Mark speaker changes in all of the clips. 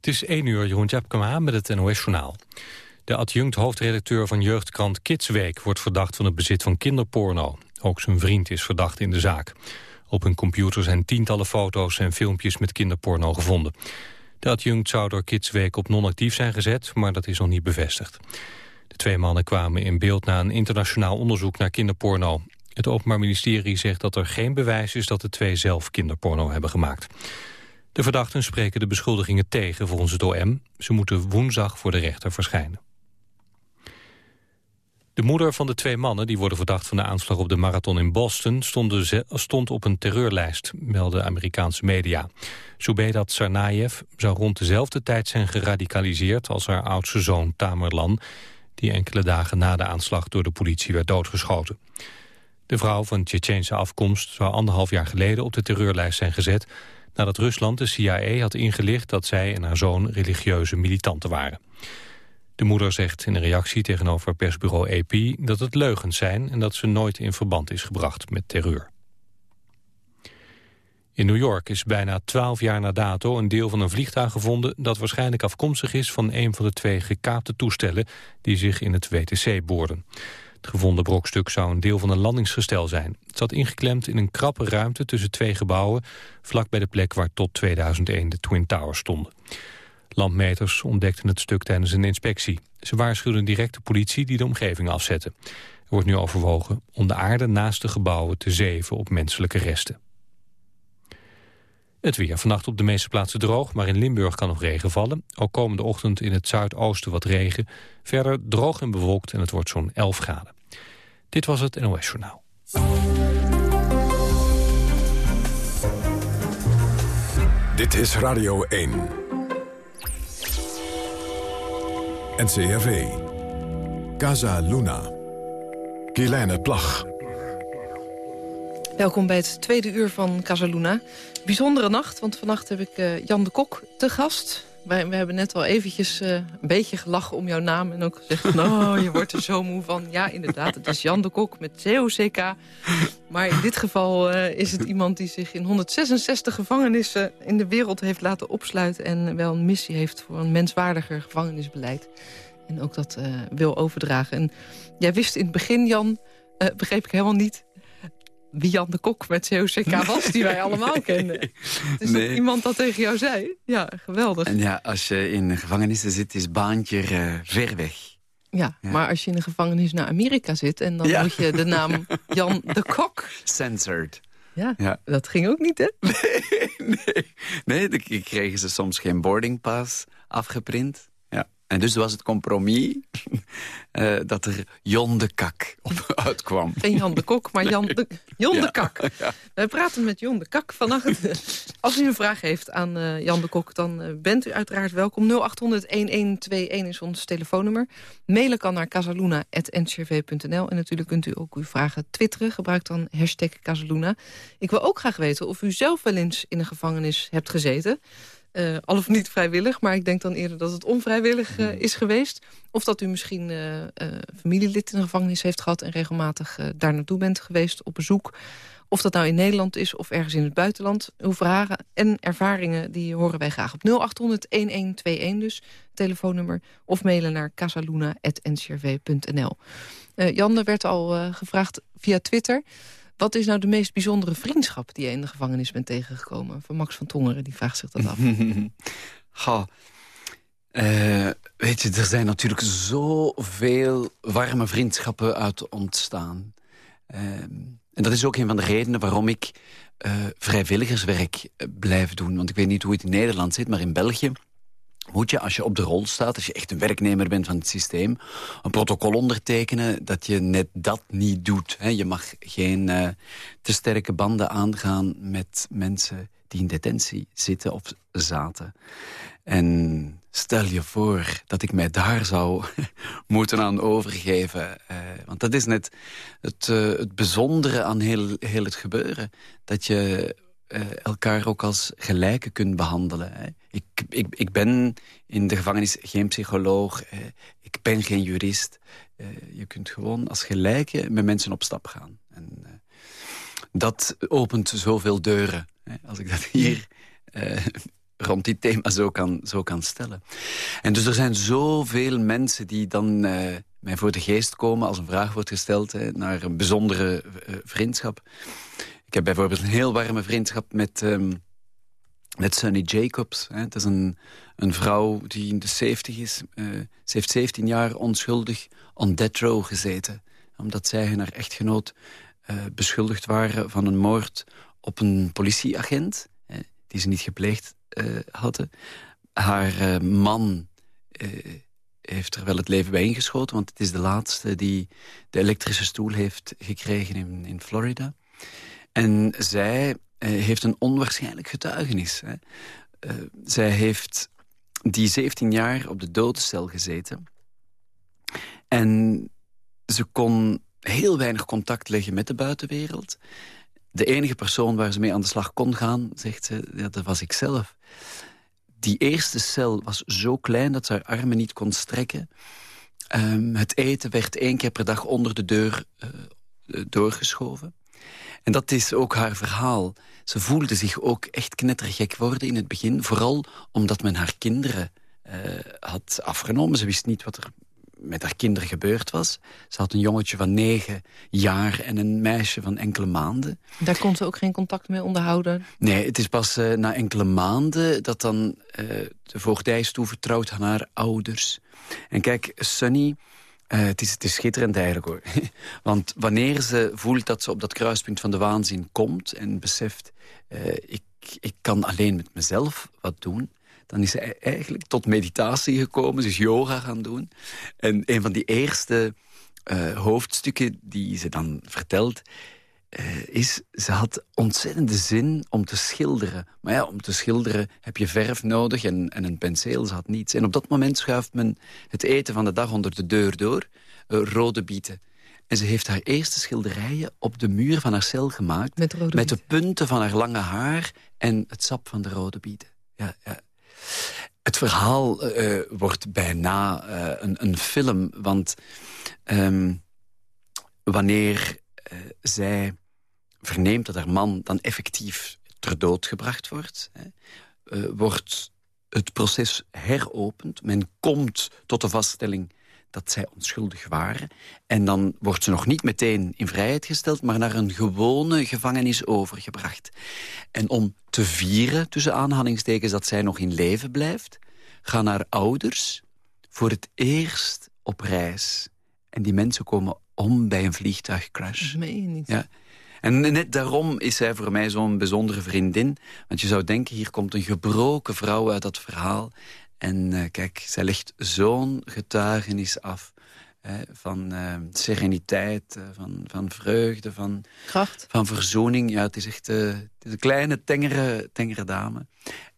Speaker 1: Het is 1 uur, Jeroen Tjepkema met het NOS-journaal. De adjunct-hoofdredacteur van jeugdkrant Kidsweek... wordt verdacht van het bezit van kinderporno. Ook zijn vriend is verdacht in de zaak. Op hun computer zijn tientallen foto's en filmpjes met kinderporno gevonden. De adjunct zou door Kidsweek op non-actief zijn gezet... maar dat is nog niet bevestigd. De twee mannen kwamen in beeld na een internationaal onderzoek naar kinderporno. Het Openbaar Ministerie zegt dat er geen bewijs is... dat de twee zelf kinderporno hebben gemaakt. De verdachten spreken de beschuldigingen tegen volgens het OM. Ze moeten woensdag voor de rechter verschijnen. De moeder van de twee mannen die worden verdacht van de aanslag op de marathon in Boston stond op een terreurlijst, melden Amerikaanse media. Zubedat Sarnayev zou rond dezelfde tijd zijn geradicaliseerd als haar oudste zoon Tamerlan, die enkele dagen na de aanslag door de politie werd doodgeschoten. De vrouw van Tsjetsjense afkomst zou anderhalf jaar geleden op de terreurlijst zijn gezet nadat Rusland de CIA had ingelicht dat zij en haar zoon religieuze militanten waren. De moeder zegt in een reactie tegenover persbureau AP dat het leugens zijn en dat ze nooit in verband is gebracht met terreur. In New York is bijna twaalf jaar na dato een deel van een vliegtuig gevonden... dat waarschijnlijk afkomstig is van een van de twee gekaapte toestellen... die zich in het WTC boorden. Het gevonden brokstuk zou een deel van een landingsgestel zijn. Het zat ingeklemd in een krappe ruimte tussen twee gebouwen... vlak bij de plek waar tot 2001 de Twin Towers stonden. Landmeters ontdekten het stuk tijdens een inspectie. Ze waarschuwden direct de politie die de omgeving afzette. Er wordt nu overwogen om de aarde naast de gebouwen te zeven op menselijke resten. Het weer. Vannacht op de meeste plaatsen droog, maar in Limburg kan nog regen vallen. Ook komende ochtend in het zuidoosten wat regen. Verder droog en bewolkt en het wordt zo'n 11 graden. Dit was het NOS Journaal.
Speaker 2: Dit is Radio 1. NCRV. Casa Luna. Kielijne Plag.
Speaker 3: Welkom bij het tweede uur van Casaluna. Bijzondere nacht, want vannacht heb ik uh, Jan de Kok te gast. Wij, we hebben net al eventjes uh, een beetje gelachen om jouw naam... en ook gezegd, nou, je wordt er zo moe van. Ja, inderdaad, het is Jan de Kok met COCK. Maar in dit geval uh, is het iemand die zich in 166 gevangenissen... in de wereld heeft laten opsluiten... en wel een missie heeft voor een menswaardiger gevangenisbeleid. En ook dat wil overdragen. En jij wist in het begin, Jan, begreep ik helemaal niet wie Jan de Kok met COCK was, die wij allemaal kenden. Dus nee. dat iemand dat tegen jou zei? Ja, geweldig.
Speaker 4: En ja, als je in gevangenissen zit, is baantje uh, ver weg.
Speaker 3: Ja, ja, maar als je in de gevangenis naar Amerika zit... en dan ja. moet je de naam Jan de Kok...
Speaker 4: Censored.
Speaker 3: Ja, ja, dat ging ook niet, hè?
Speaker 4: Nee, nee. nee ik kregen ze soms geen boarding pass afgeprint. En dus was het compromis uh, dat er Jon de Kak op uitkwam.
Speaker 3: Geen Jan de Kok, maar Jan de, Jon ja, de Kak. Ja. Wij praten met Jon de Kak vannacht. Als u een vraag heeft aan uh, Jan de Kok, dan uh, bent u uiteraard welkom. 0800-1121 is ons telefoonnummer. Mailen kan naar casaluna.ncrv.nl. En natuurlijk kunt u ook uw vragen twitteren. Gebruik dan hashtag Casaluna. Ik wil ook graag weten of u zelf wel eens in een gevangenis hebt gezeten... Uh, al of niet vrijwillig, maar ik denk dan eerder dat het onvrijwillig uh, is geweest. Of dat u misschien uh, familielid in de gevangenis heeft gehad... en regelmatig daar naartoe bent geweest op bezoek. Of dat nou in Nederland is of ergens in het buitenland. Uw vragen en ervaringen die horen wij graag op 0800-1121 dus, telefoonnummer. Of mailen naar casaluna.ncrv.nl. Jan, er werd al gevraagd via Twitter... Wat is nou de meest bijzondere vriendschap die je in de gevangenis bent tegengekomen? Van Max van Tongeren, die vraagt zich dat af.
Speaker 4: Goh. Uh, weet je, er zijn natuurlijk zoveel warme vriendschappen uit ontstaan. Uh, en dat is ook een van de redenen waarom ik uh, vrijwilligerswerk blijf doen. Want ik weet niet hoe het in Nederland zit, maar in België moet je, als je op de rol staat, als je echt een werknemer bent van het systeem... een protocol ondertekenen dat je net dat niet doet. Je mag geen uh, te sterke banden aangaan met mensen die in detentie zitten of zaten. En stel je voor dat ik mij daar zou moeten aan overgeven. Uh, want dat is net het, uh, het bijzondere aan heel, heel het gebeuren. Dat je uh, elkaar ook als gelijken kunt behandelen. Hè. Ik, ik, ik ben in de gevangenis geen psycholoog, uh, ik ben geen jurist. Uh, je kunt gewoon als gelijke met mensen op stap gaan. En dat opent zoveel deuren. Hè. Als ik dat hier rond dit thema zo kan, zo kan stellen. En dus er zijn zoveel mensen die dan mij voor de geest komen... als een vraag wordt gesteld naar een bijzondere vriendschap. Ik heb bijvoorbeeld een heel warme vriendschap met... Um, met Sunny Jacobs. Hè. Het is een, een vrouw die in de 70 is. Uh, ze heeft 17 jaar onschuldig on death row gezeten. Omdat zij en haar echtgenoot uh, beschuldigd waren van een moord op een politieagent. Die ze niet gepleegd uh, hadden. Haar man heeft er wel het leven bij ingeschoten. Want het is de laatste die de elektrische stoel heeft gekregen in, in Florida. En zij heeft een onwaarschijnlijk getuigenis. Hè. Uh, zij heeft die 17 jaar op de dodencel gezeten. En ze kon heel weinig contact leggen met de buitenwereld. De enige persoon waar ze mee aan de slag kon gaan, zegt ze, dat was ik zelf. Die eerste cel was zo klein dat ze haar armen niet kon strekken. Um, het eten werd één keer per dag onder de deur uh, doorgeschoven. En dat is ook haar verhaal. Ze voelde zich ook echt knettergek worden in het begin. Vooral omdat men haar kinderen uh, had afgenomen. Ze wist niet wat er met haar kinderen gebeurd was. Ze had een jongetje van negen jaar en een meisje van enkele maanden.
Speaker 3: Daar kon ze ook geen contact mee onderhouden?
Speaker 4: Nee, het is pas uh, na enkele maanden dat dan uh, de voogdij is toevertrouwd aan haar ouders. En kijk, Sunny uh, het, is, het is schitterend eigenlijk hoor. Want wanneer ze voelt dat ze op dat kruispunt van de waanzin komt... en beseft, uh, ik, ik kan alleen met mezelf wat doen... dan is ze e-, eigenlijk tot meditatie gekomen. Ze is yoga gaan doen. En een van die eerste uh, hoofdstukken die ze dan vertelt... Uh, is, ze had ontzettende zin om te schilderen. Maar ja, om te schilderen heb je verf nodig en, en een penseel. Ze had niets. En op dat moment schuift men het eten van de dag onder de deur door. Uh, rode bieten. En ze heeft haar eerste schilderijen op de muur van haar cel gemaakt.
Speaker 3: Met, rode
Speaker 4: met de punten van haar lange haar en het sap van de rode bieten. Ja, ja. Het verhaal uh, wordt bijna een, een, film. Want um, wanneer zij verneemt dat haar man dan effectief ter dood gebracht wordt... Hè, uh, wordt het proces heropend. Men komt tot de vaststelling dat zij onschuldig waren. En dan wordt ze nog niet meteen in vrijheid gesteld... maar naar een gewone gevangenis overgebracht. En om te vieren, tussen aanhalingstekens, dat zij nog in leven blijft... gaan haar ouders voor het eerst op reis. En die mensen komen om bij een vliegtuigcrash.
Speaker 3: Dat meen niet.
Speaker 4: Ja. En net daarom is zij voor mij zo'n bijzondere vriendin. Want je zou denken, hier komt een gebroken vrouw uit dat verhaal. En uh, kijk, zij legt zo'n getuigenis af. Hè, van uh, sereniteit, uh, van, van vreugde, van,
Speaker 3: Kracht.
Speaker 4: van verzoening. Ja, het is echt het is een kleine, tengere, tengere dame.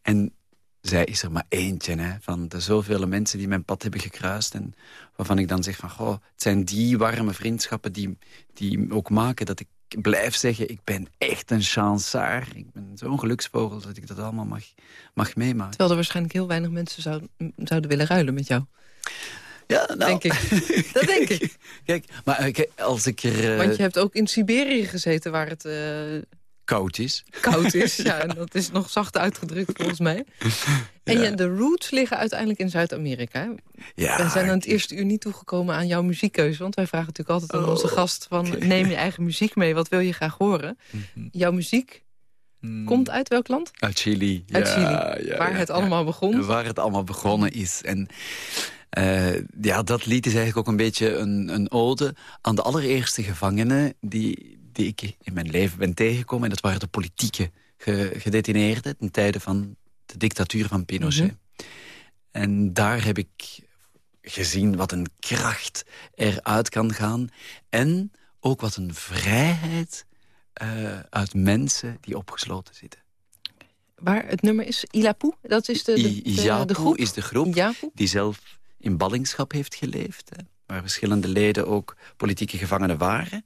Speaker 4: En zij is er maar eentje hè, van de zoveel mensen die mijn pad hebben gekruist. En waarvan ik dan zeg van, goh, het zijn die warme vriendschappen die, die ook maken dat ik blijf zeggen, ik ben echt een chansaar. Ik ben zo'n geluksvogel dat ik dat allemaal mag, mag meemaken.
Speaker 3: Terwijl er waarschijnlijk heel weinig mensen zouden, zouden willen ruilen met jou.
Speaker 4: Ja, nou.
Speaker 3: Denk ik. Dat denk ik.
Speaker 4: Kijk, maar kijk, als ik er... Uh...
Speaker 3: Want je hebt ook in Siberië gezeten waar het... Uh...
Speaker 4: Koud is.
Speaker 3: Koud is, ja. En dat is nog zacht uitgedrukt volgens mij. En ja. de roots liggen uiteindelijk in Zuid-Amerika.
Speaker 4: Ja,
Speaker 3: we zijn aan het eerste uur niet toegekomen aan jouw muziekkeuze. Want wij vragen natuurlijk altijd aan onze
Speaker 4: Oh,
Speaker 3: gast... van neem je eigen muziek mee, wat wil je graag horen?
Speaker 4: Mhm.
Speaker 3: Jouw muziek
Speaker 4: Hmm.
Speaker 3: komt uit welk land?
Speaker 4: Uit Chili.
Speaker 3: Uit
Speaker 4: Ja,
Speaker 3: Chili,
Speaker 4: ja,
Speaker 3: waar
Speaker 4: ja,
Speaker 3: het allemaal begon.
Speaker 4: Waar het allemaal begonnen is. En eh, ja, dat lied is eigenlijk ook een beetje een, een ode aan de allereerste gevangenen die, die ik in mijn leven ben tegengekomen. En dat waren de politieke ge- gedetineerden ten tijde van de dictatuur van Pinochet.
Speaker 3: Mhm.
Speaker 4: En daar heb ik gezien wat een kracht eruit kan gaan. En ook wat een vrijheid eh, uit mensen die opgesloten zitten.
Speaker 3: Waar het nummer is Ilapu, dat is de, de, de, groep.
Speaker 4: is de groep die zelf in ballingschap heeft geleefd. Hè, waar verschillende leden ook politieke gevangenen waren.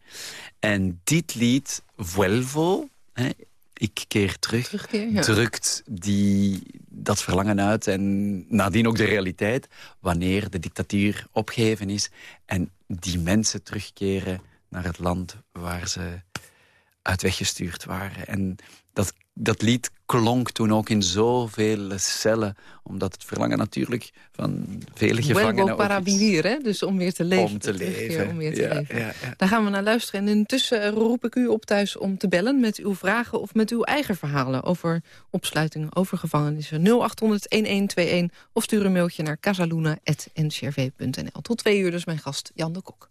Speaker 4: En dit lied, Vuelvo, hè, ik keer terug,
Speaker 3: Terugkeer, ja.
Speaker 4: drukt die, dat verlangen uit. En nadien ook de realiteit, wanneer de dictatuur opgeheven is... en die mensen terugkeren naar het land waar ze uit weggestuurd waren. En dat dat lied klonk toen ook in zoveel cellen. Omdat het verlangen natuurlijk van vele gevangenen...
Speaker 3: Para vivir, hè? Dus om weer te leven.
Speaker 4: Om te leven.
Speaker 3: Om weer te
Speaker 4: ja,
Speaker 3: leven.
Speaker 4: Ja, ja.
Speaker 3: Daar gaan we naar luisteren. En intussen roep ik u op thuis om te bellen met uw vragen... of met uw eigen verhalen over opsluiting, over gevangenissen. 0800-1121 of stuur een mailtje naar casaluna.ncrv.nl. Tot twee uur dus mijn gast Jan de Kok.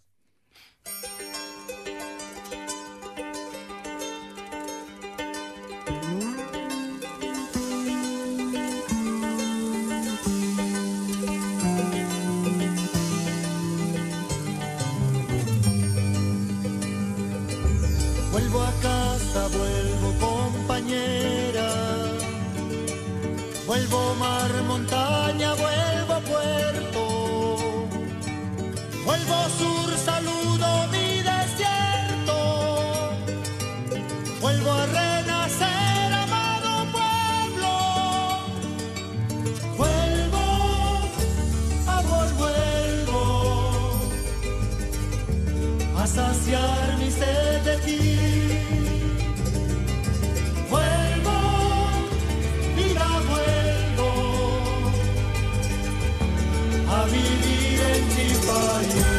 Speaker 5: Vuelvo mar, montaña, vuelvo puerto. Vuelvo sur, saludo mi desierto. Vuelvo a renacer, amado pueblo. Vuelvo, amor, vuelvo a saciar mi sed de. En mi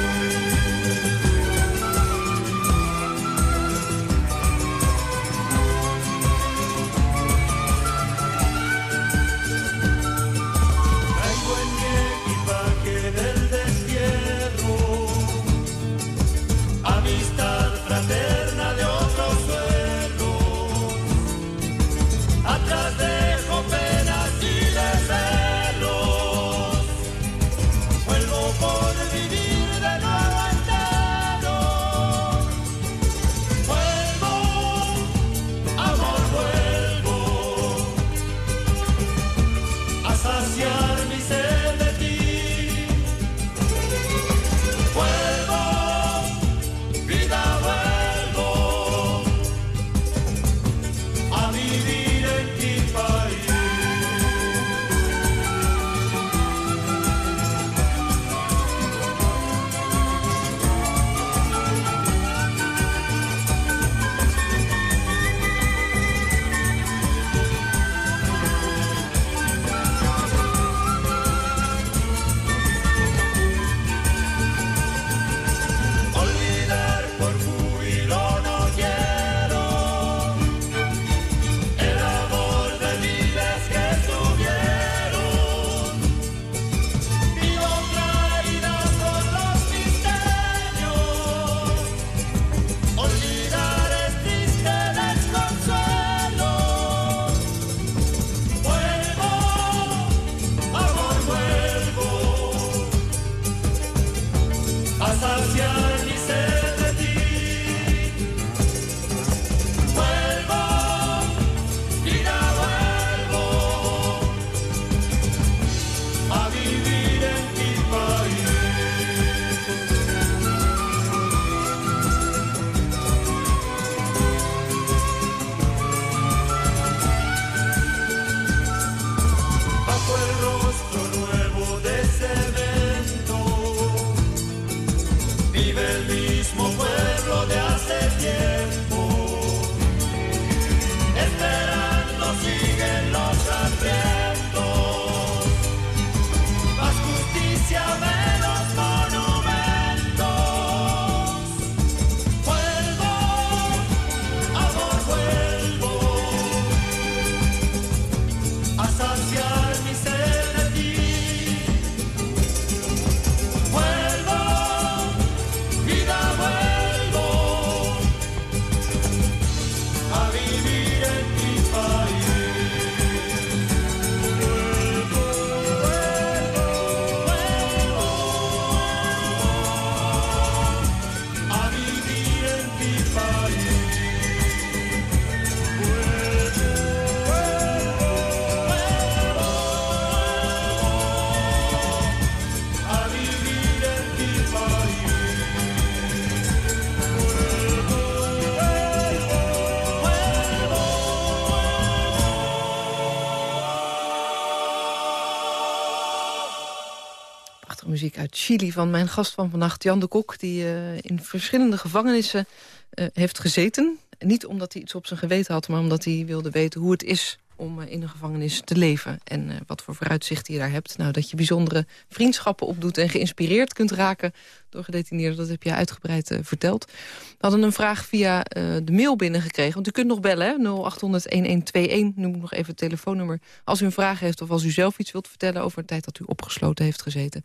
Speaker 3: Chili van mijn gast van vannacht, Jan de Kok... die eh, in verschillende gevangenissen eh, heeft gezeten. Niet omdat hij iets op zijn geweten had, maar omdat hij wilde weten hoe het is om in een gevangenis te leven. En wat voor vooruitzichten je daar hebt. Nou, dat je bijzondere vriendschappen opdoet en geïnspireerd kunt raken door gedetineerden. Dat heb je uitgebreid verteld. We hadden een vraag via de mail binnengekregen. Want u kunt nog bellen, 0800-1121. Noem ik nog even het telefoonnummer. Als u een vraag heeft of als u zelf iets wilt vertellen... over de tijd dat u opgesloten heeft gezeten.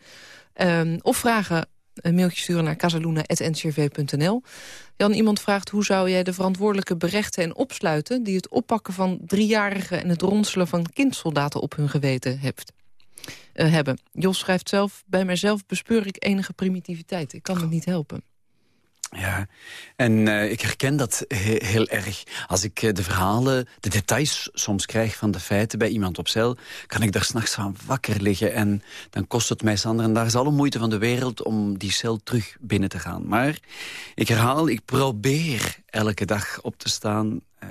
Speaker 3: Um, of vragen een mailtje sturen naar casaluna.ncrv.nl. Jan, iemand vraagt hoe zou jij de verantwoordelijke berechten en opsluiten... die het oppakken van driejarigen en het ronselen van kindsoldaten op hun geweten heeft, uh, hebben. Jos schrijft zelf, bij mijzelf bespeur ik enige primitiviteit. Ik kan het niet helpen.
Speaker 4: Ja, en uh, ik herken dat he heel erg. Als ik uh, de verhalen, de details soms krijg van de feiten bij iemand op cel... kan ik daar s'nachts van wakker liggen en dan kost het mij Sander... en daar is alle moeite van de wereld om die cel terug binnen te gaan. Maar ik herhaal, ik probeer elke dag op te staan... Uh,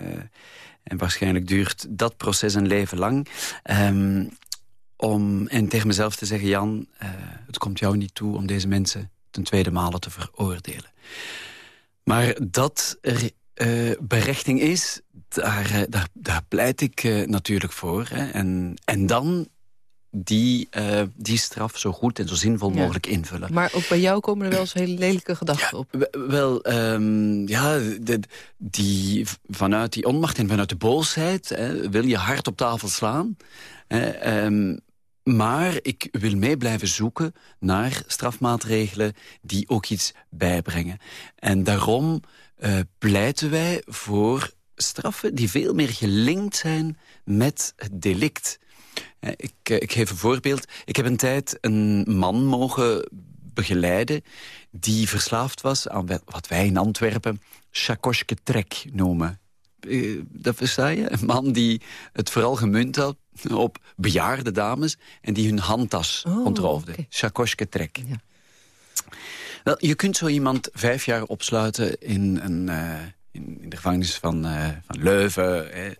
Speaker 4: en waarschijnlijk duurt dat proces een leven lang... Um, om, en tegen mezelf te zeggen, Jan, het komt jou niet toe om deze mensen ten tweede malen te veroordelen. Maar dat er uh, berechting is, daar, uh, daar, daar, pleit ik uh, natuurlijk voor. Hè. En, en dan die, die straf zo goed en zo zinvol ja. mogelijk invullen.
Speaker 3: Maar ook bij jou komen er wel eens hele lelijke gedachten
Speaker 4: ja,
Speaker 3: op.
Speaker 4: Wel, um, ja, de, die, vanuit die onmacht en vanuit de boosheid hè, wil je hard op tafel slaan. Hè, um, maar ik wil mee blijven zoeken naar strafmaatregelen die ook iets bijbrengen. En daarom uh, pleiten wij voor straffen die veel meer gelinkt zijn met het delict. Uh, ik, uh, ik geef een voorbeeld. Ik heb een tijd een man mogen begeleiden die verslaafd was aan wat wij in Antwerpen chakoske trek noemen. Dat versta je? Een man die het vooral gemunt had op bejaarde dames... en die hun handtas oh, ontroofden. Okay. Trek. Ja. Wel, je kunt zo iemand vijf jaar opsluiten in, een, uh, in, in, de gevangenis van, uh, van Leuven... Eh,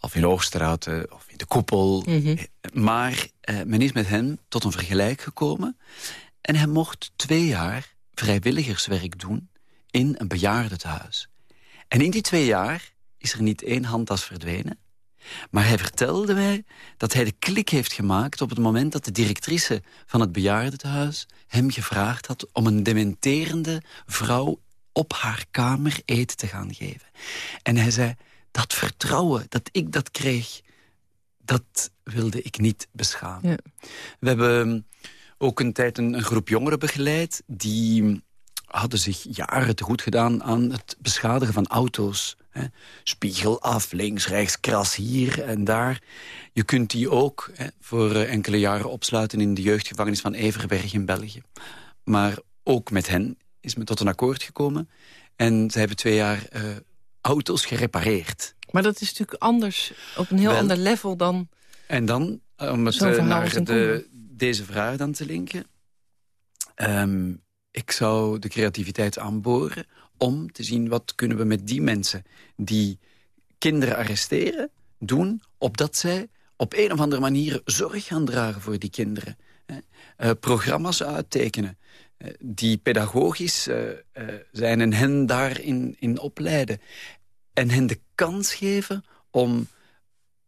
Speaker 4: of in Hoogstraat, of in de Koepel. Mm -hmm. Maar men is met hem tot een vergelijk gekomen... en hij mocht twee jaar vrijwilligerswerk doen in een bejaardentehuis. En in die twee jaar is er niet één handtas verdwenen... Maar hij vertelde mij dat hij de klik heeft gemaakt... op het moment dat de directrice van het bejaardentehuis hem gevraagd had... om een dementerende vrouw op haar kamer eten te gaan geven. En hij zei, dat vertrouwen dat ik dat kreeg... dat wilde ik niet beschamen. Ja. We hebben ook een tijd een, een groep jongeren begeleid... die hadden zich jaren te goed gedaan aan het beschadigen van auto's. Hè. Spiegel af, links, rechts, kras hier en daar. Je kunt die ook hè, voor uh, enkele jaren opsluiten... in de jeugdgevangenis van Everberg in België. Maar ook met hen is men tot een akkoord gekomen. En ze hebben twee jaar uh, auto's gerepareerd.
Speaker 3: Maar dat is natuurlijk anders, op een heel Wel, ander level dan...
Speaker 4: En dan, om het naar de, deze vraag dan te linken... Um, ik zou de creativiteit aanboren om te zien wat kunnen we met die mensen die kinderen arresteren doen, opdat zij op een of andere manier zorg gaan dragen voor die kinderen. Uh, programma's uittekenen uh, die pedagogisch uh, zijn en hen daarin in opleiden. En hen de kans geven om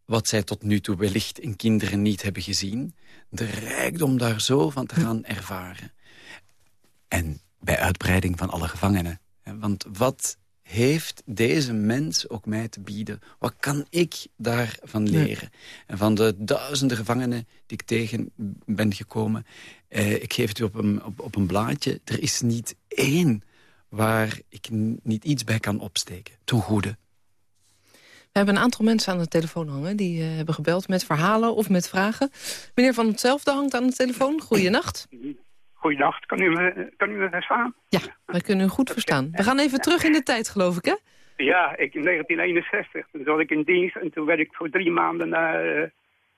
Speaker 4: wat zij tot nu toe wellicht in kinderen niet hebben gezien... de rijkdom daar zo van te gaan ervaren. En bij uitbreiding van alle gevangenen. Want wat heeft deze mens ook mij te bieden? Wat kan ik daarvan leren? En van de duizenden gevangenen die ik tegen ben gekomen... Eh, ik geef het u op een, op, op een blaadje. Er is niet één waar ik niet iets bij kan opsteken. Ten goede.
Speaker 3: We hebben een aantal mensen aan de telefoon hangen... die uh, hebben gebeld met verhalen of met vragen. Meneer Van Hetzelfde hangt aan de telefoon. Goeienacht.
Speaker 6: Goeiedag, kan u me, kan u me verstaan?
Speaker 3: Ja, wij kunnen u goed verstaan. We gaan even terug in de tijd, geloof ik, hè?
Speaker 6: Ja, ik, in 1961. Toen zat ik in dienst en toen werd ik voor drie maanden naar uh,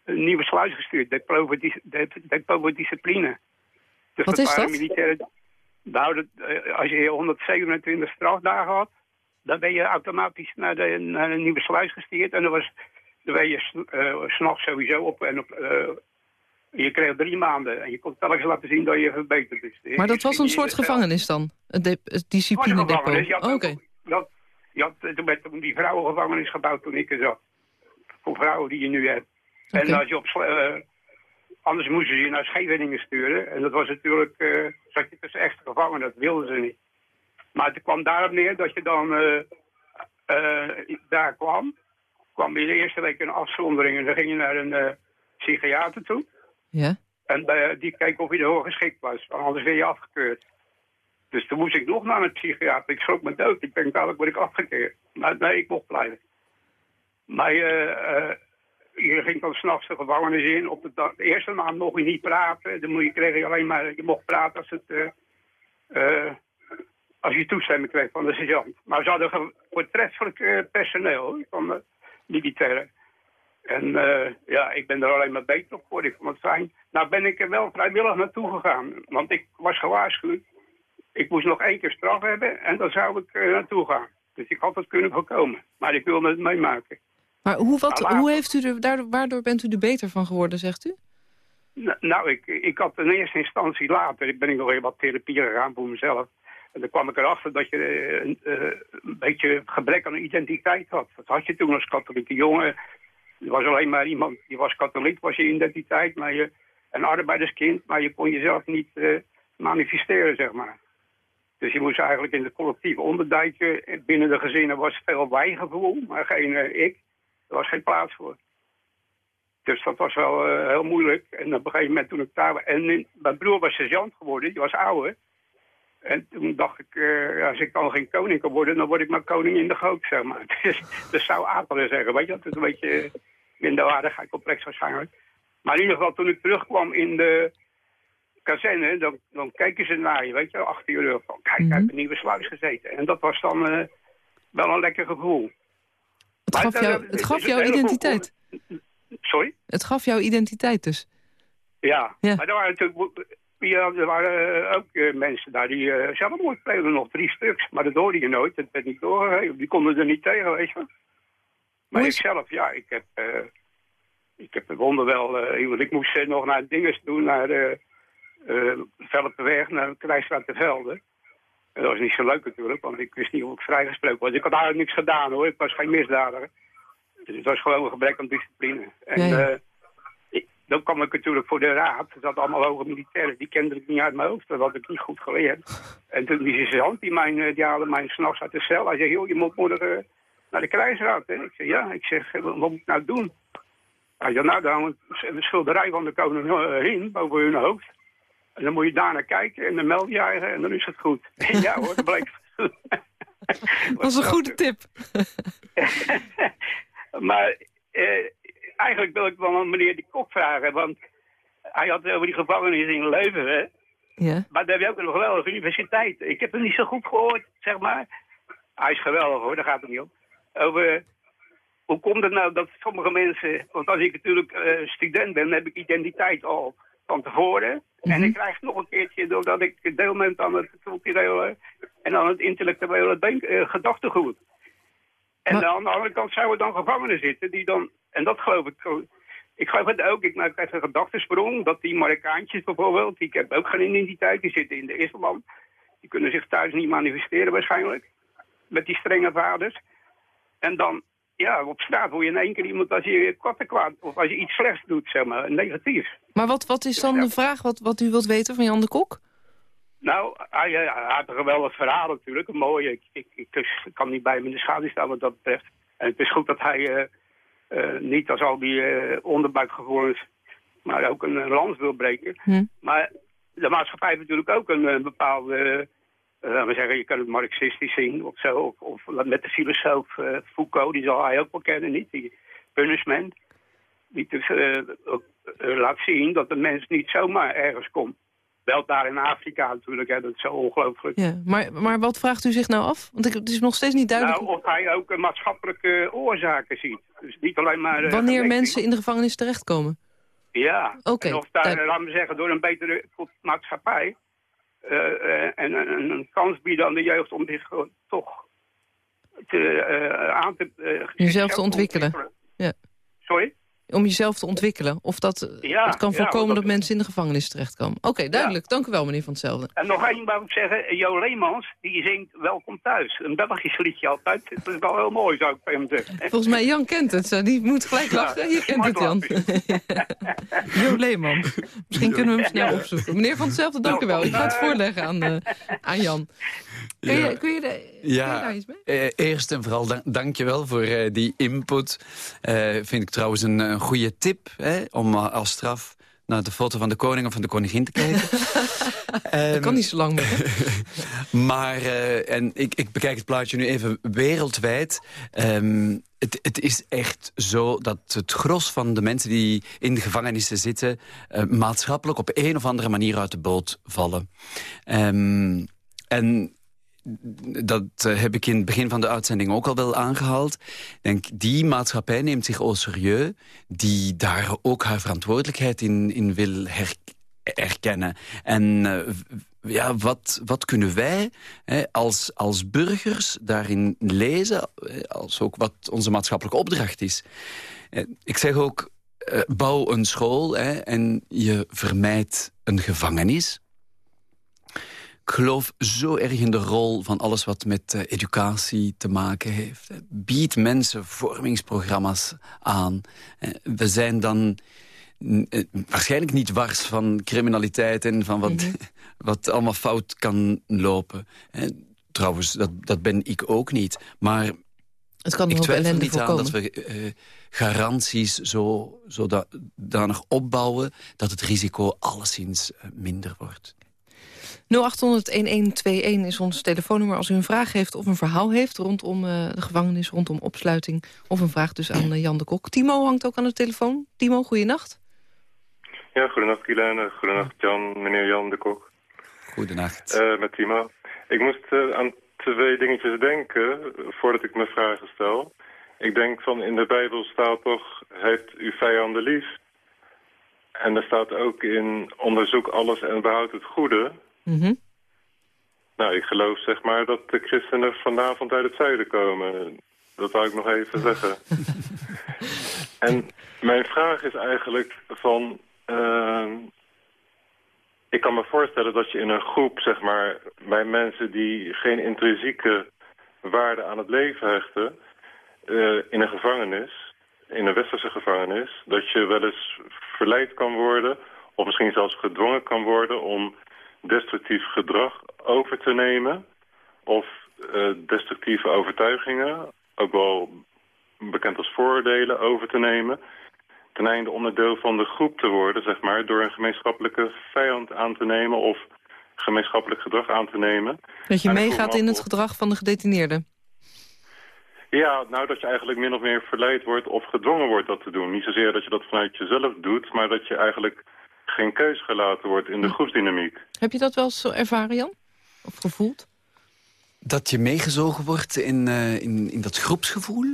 Speaker 6: een nieuwe sluis gestuurd. Depot discipline.
Speaker 3: Dus Wat is dat?
Speaker 6: Nou, dat, uh, als je 127 strafdagen had, dan ben je automatisch naar de, naar een nieuwe sluis gestuurd. En dan, was, dan ben je uh, s'nachts sowieso op en op je kreeg drie maanden en je kon telkens laten zien dat je verbeterd is.
Speaker 3: Maar dat was een soort gevangenis dan? Het, het disciplinedepot?
Speaker 6: Ja,
Speaker 3: oh, Oké.
Speaker 6: Dat, Je had, toen werd die vrouwengevangenis gebouwd toen ik er zat. Voor vrouwen die je nu hebt. En als je op, eh, anders moesten ze je naar Scheveningen sturen. En dat was natuurlijk, eh zat je tussen extra gevangen, dat wilden ze niet. Maar het kwam daarop neer dat je dan eh, daar kwam. Kwam je de eerste week in afzondering en dan ging je naar een psychiater toe.
Speaker 3: Ja?
Speaker 6: En eh, die keek of je ervoor geschikt was, anders werd je afgekeurd. Dus toen moest ik nog naar een psychiater. Ik schrok me dood. Ik denk, dadelijk word ik afgekeurd. Maar nee, ik mocht blijven. Maar eh, eh, je ging dan s'nachts de gevangenis in. Op de, eerste maand mocht je niet praten. Dan moet je, kreeg alleen maar, je mocht praten als, het, als je toestemming kreeg van de sergeant. Maar ze hadden voortreffelijk personeel van de militairen. En eh, ja, ik ben er alleen maar beter op geworden. Ik vond het fijn. Nou ben ik er wel vrijwillig naartoe gegaan. Want ik was gewaarschuwd. Ik moest nog één keer straf hebben en dan zou ik er naartoe gaan. Dus ik had het kunnen voorkomen. Maar ik wilde het meemaken.
Speaker 3: Maar hoe, wat,
Speaker 6: Nou,
Speaker 3: hoe heeft u er, daardoor, waardoor bent u er beter van geworden, zegt u?
Speaker 6: N- Nou, ik, ik had in eerste instantie later, ben ik nog even wat therapie gegaan voor mezelf. En dan kwam ik erachter dat je eh, een, eh, een beetje gebrek aan identiteit had. Dat had je toen als katholieke jongen. Er was alleen maar iemand die was katholiek, was je identiteit. Maar je, een arbeiderskind, maar je kon jezelf niet eh, manifesteren, zeg maar. Dus je moest eigenlijk in het collectief onderdijken. Binnen de gezinnen was veel wijgevoel, maar geen eh, ik. Er was geen plaats voor. Dus dat was wel eh, heel moeilijk. En op een gegeven moment toen ik daar... was- En mijn broer was sergeant geworden, die was ouder. En toen dacht ik, eh, als ik dan geen koning kan worden... dan word ik maar koning in de goot, zeg maar. Dus dat zou Apelen zeggen, weet je. Dat is een beetje minderwaardigheid complex waarschijnlijk. Maar in ieder geval, toen ik terugkwam in de kazerne... dan, dan keken ze naar je, weet je, achter je rug. Van, kijk, hij heeft een nieuwe sluis gezeten. En dat was dan eh, wel een lekker gevoel.
Speaker 3: Het gaf,
Speaker 6: het,
Speaker 3: jou, het
Speaker 6: het
Speaker 3: gaf jouw identiteit.
Speaker 6: Sorry?
Speaker 3: Het gaf jouw identiteit dus.
Speaker 6: Ja,
Speaker 3: Ja.
Speaker 6: maar er waren natuurlijk ja, er waren eh, ook eh, mensen daar die uh, zelfmoord pleegden, nog drie stuks. Maar dat hoorde je nooit, dat werd niet doorgegeven. Die konden er niet tegen, weet je wel. Maar
Speaker 3: Hoe
Speaker 6: ik zelf, ja, ik heb, eh ik heb het wonder wel, want ik moest eh, nog naar dinges doen, naar de uh, Velpenweg, naar Krijsstraat de Velde. En dat was niet zo leuk natuurlijk, want ik wist niet of ik vrijgesproken was. Ik had eigenlijk niks gedaan hoor, ik was geen misdadiger. Dus het was gewoon een gebrek aan discipline. En
Speaker 3: Ja,
Speaker 6: ik, dan kwam ik natuurlijk voor de raad. Dat allemaal hoge militairen. Die kende ik niet uit mijn hoofd. Dat had ik niet goed geleerd. En toen die sergeant, die, mijn, die haalde mij s'nachts uit de cel. Hij zei, joh, je moet morgen naar de krijgsraad. Hè? Ik zei, ja. Ik zeg, wat moet ik nou doen? Hij zei, nou, dan de schilderij van de koningin boven hun hoofd. En dan moet je daarnaar kijken en dan meld je je en dan is het goed. ja hoor, dat bleek.
Speaker 3: Dat is een goede tip.
Speaker 6: maar eh, eigenlijk wil ik wel aan meneer de Kok vragen, want hij had over die gevangenis in Leuven, hè?
Speaker 3: Ja.
Speaker 6: Maar daar heb je ook een geweldige universiteit. Ik heb het niet zo goed gehoord, zeg maar. Hij is geweldig hoor, daar gaat het niet om. Over, hoe komt het nou dat sommige mensen... Want als ik natuurlijk eh, student ben, heb ik identiteit al van tevoren. En ik krijg nog een keertje doordat ik deelneem aan het culturele en aan het intellectuele denk, eh, gedachtegoed. En
Speaker 3: Maar-
Speaker 6: aan de andere kant zouden dan gevangenen zitten die dan... En dat geloof ik... Ik geloof het ook. Ik maak even een gedachtesprong. Dat die Marokkaantjes bijvoorbeeld... Die hebben ook geen identiteit. Die zitten in de islam. Die kunnen zich thuis niet manifesteren waarschijnlijk. Met die strenge vaders. En dan... Ja, op straat word je in één keer iemand als je kattenkwaad... Of als je iets slechts doet, zeg maar. Negatief.
Speaker 3: Maar wat, wat is dan de vraag wat, wat u wilt weten van Jan de Kok?
Speaker 6: Nou, hij, eh, hij had een geweldig verhaal natuurlijk. Een mooie. Ik, ik, ik, ik kan niet bij hem in de schaduw staan wat dat betreft. En het is goed dat hij eh, eh, niet als al die eh onderbuikgevoelens, maar ook een, een lans wil breken.
Speaker 3: Hm.
Speaker 6: Maar de maatschappij heeft natuurlijk ook een, eh, bepaalde, laten we zeggen, je kan het marxistisch zien of zo. Of, of met de filosoof eh, Foucault, die zal hij ook wel kennen, niet? Die punishment. Die dus eh, eh, laat zien dat de mens niet zomaar ergens komt. Wel daar in Afrika natuurlijk, hè, dat is zo ongelooflijk.
Speaker 3: Ja. Maar, maar wat vraagt u zich nou af? Want ik, het is nog steeds niet duidelijk
Speaker 6: Nou, of hij ook eh, maatschappelijke oorzaken ziet. Dus niet alleen maar... eh,
Speaker 3: wanneer mensen in de gevangenis terechtkomen.
Speaker 6: Ja, en of daar,
Speaker 3: duidelijk.
Speaker 6: laten we zeggen, door een betere maatschappij... eh, eh, en een, kans bieden aan de jeugd om zich gewoon toch te, eh, aan te... eh,
Speaker 3: Jezelf te ontwikkelen. Ja.
Speaker 6: Sorry?
Speaker 3: Om jezelf te ontwikkelen. Of dat
Speaker 6: Ja,
Speaker 3: het kan voorkomen dat,
Speaker 6: dat-
Speaker 3: mensen in de gevangenis terechtkomen. Oké, duidelijk. Dank u wel, meneer Van Hetzelfde.
Speaker 6: En nog één wou ik zeggen, Jo Leemans, die zingt Welkom Thuis. Een Belgisch liedje altijd. Dat is wel heel mooi, zou ik bij hem zeggen.
Speaker 3: Volgens mij, Jan kent het. zo. Die moet gelijk lachen. Je kent het, Jan. Jo Leeman. Misschien kunnen we hem snel opzoeken. Meneer Van Hetzelfde, dank u wel. Ik ga het voorleggen aan, eh, aan Jan. Kun je, kun je, de, kun je
Speaker 4: Ja,
Speaker 3: daar iets mee?
Speaker 4: eh, eerst en vooral dank, je wel voor eh, die input. Eh, vind ik trouwens een, een goede tip hè, om eh, als straf naar de foto van de koning of van de koningin te kijken.
Speaker 3: Dat kan niet zo lang meer.
Speaker 4: Maar, eh, en ik, ik bekijk het plaatje nu even wereldwijd. Ehm, het, het is echt zo dat het gros van de mensen die in de gevangenissen zitten... eh, maatschappelijk op een of andere manier uit de boot vallen. Ehm, en dat eh, heb ik in het begin van de uitzending ook al wel aangehaald. Denk, die maatschappij neemt zich au serieus... die daar ook haar verantwoordelijkheid in, in wil her- erkennen. En eh, ja, wat, wat kunnen wij hè, als, als burgers daarin lezen... eh, als ook wat onze maatschappelijke opdracht is? Ik zeg ook, bouw een school hè, en je vermijdt een gevangenis... Ik geloof zo erg in de rol van alles wat met eh, educatie te maken heeft. Eh, Bied mensen vormingsprogramma's aan. Eh, We zijn dan waarschijnlijk niet wars van criminaliteit... en van wat, wat allemaal fout kan lopen. Trouwens, dat, dat ben ik ook niet. Maar
Speaker 3: Het kan
Speaker 4: ik twijfel niet aan
Speaker 3: voorkomen.
Speaker 4: dat we garanties zo, zodanig opbouwen... dat het risico alleszins minder wordt.
Speaker 3: 0800-1121 is ons telefoonnummer als u een vraag heeft of een verhaal heeft... rondom eh, de gevangenis, rondom opsluiting. Of een vraag dus aan eh, Jan de Kok. Timo hangt ook aan de telefoon. Timo, goeienacht.
Speaker 7: Ja, goedenacht Kielijn, goedenacht Jan, meneer Jan de Kok,
Speaker 4: Goedenacht.
Speaker 7: Eh met Timo. Ik moest aan twee dingetjes denken voordat ik mijn vragen stel. Ik denk van in de Bijbel staat toch, heeft uw vijanden lief. En er staat ook in, onderzoek alles en behoud het goede.
Speaker 3: Mhm.
Speaker 7: Nou, ik geloof zeg maar dat de christenen vanavond uit het zuiden komen. Dat wou ik nog even zeggen. en mijn vraag is eigenlijk van... ehm, ik kan me voorstellen dat je in een groep, zeg maar... bij mensen die geen intrinsieke waarde aan het leven hechten... eh, in een gevangenis, in een westerse gevangenis... dat je wel eens verleid kan worden... of misschien zelfs gedwongen kan worden om destructief gedrag over te nemen... of eh, destructieve overtuigingen, ook wel bekend als vooroordelen, over te nemen... ten einde onderdeel van de groep te worden, zeg maar... door een gemeenschappelijke vijand aan te nemen of gemeenschappelijk gedrag aan te nemen.
Speaker 3: Dat je meegaat
Speaker 7: me
Speaker 3: in het gedrag van de gedetineerden.
Speaker 7: Ja, nou dat je eigenlijk min of meer verleid wordt of gedwongen wordt dat te doen. Niet zozeer dat je dat vanuit jezelf doet, maar dat je eigenlijk geen keus gelaten wordt in de groepsdynamiek.
Speaker 3: Heb je dat wel eens zo ervaren, Jan? Of gevoeld?
Speaker 4: Dat je meegezogen wordt in, eh, in, in dat groepsgevoel?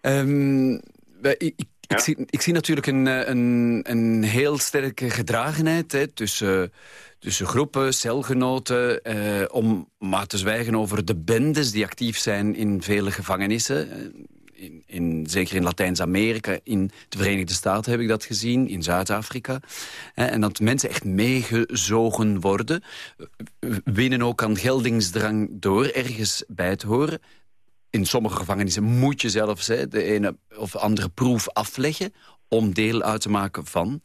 Speaker 4: Ehm, wij- ik, ik,
Speaker 7: Ja.
Speaker 4: ik, zie, ik zie natuurlijk een, eh, een, een heel sterke gedragenheid hè, tussen, tussen groepen, celgenoten... Eh, om maar te zwijgen over de bendes die actief zijn in vele gevangenissen... In, in, zeker in Latijns-Amerika, in de Verenigde Staten heb ik dat gezien, in Zuid-Afrika. En dat mensen echt meegezogen worden, winnen ook aan geldingsdrang door ergens bij te horen. In sommige gevangenissen moet je zelfs hè, de ene of andere proef afleggen om deel uit te maken van.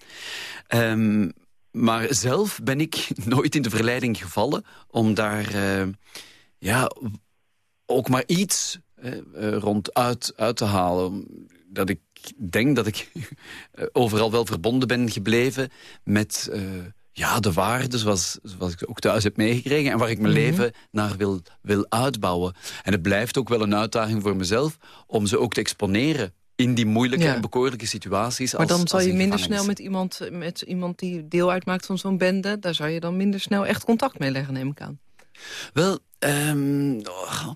Speaker 4: Ehm, maar zelf ben ik nooit in de verleiding gevallen om daar eh, ja, ook maar iets eh, rond uit, te halen. Dat ik denk dat ik eh, overal wel verbonden ben gebleven met eh, ja, de waarden zoals, zoals ik ook thuis heb meegekregen... en waar ik mijn leven naar wil, wil uitbouwen. En het blijft ook wel een uitdaging voor mezelf om ze ook te exponeren in die moeilijke
Speaker 3: Ja.
Speaker 4: en bekoorlijke situaties.
Speaker 3: Maar
Speaker 4: als-
Speaker 3: dan zal je
Speaker 4: in
Speaker 3: minder snel met iemand, met iemand die deel uitmaakt van zo'n bende... daar zou je dan minder snel echt contact mee leggen, neem ik aan.
Speaker 4: Wel, ehm,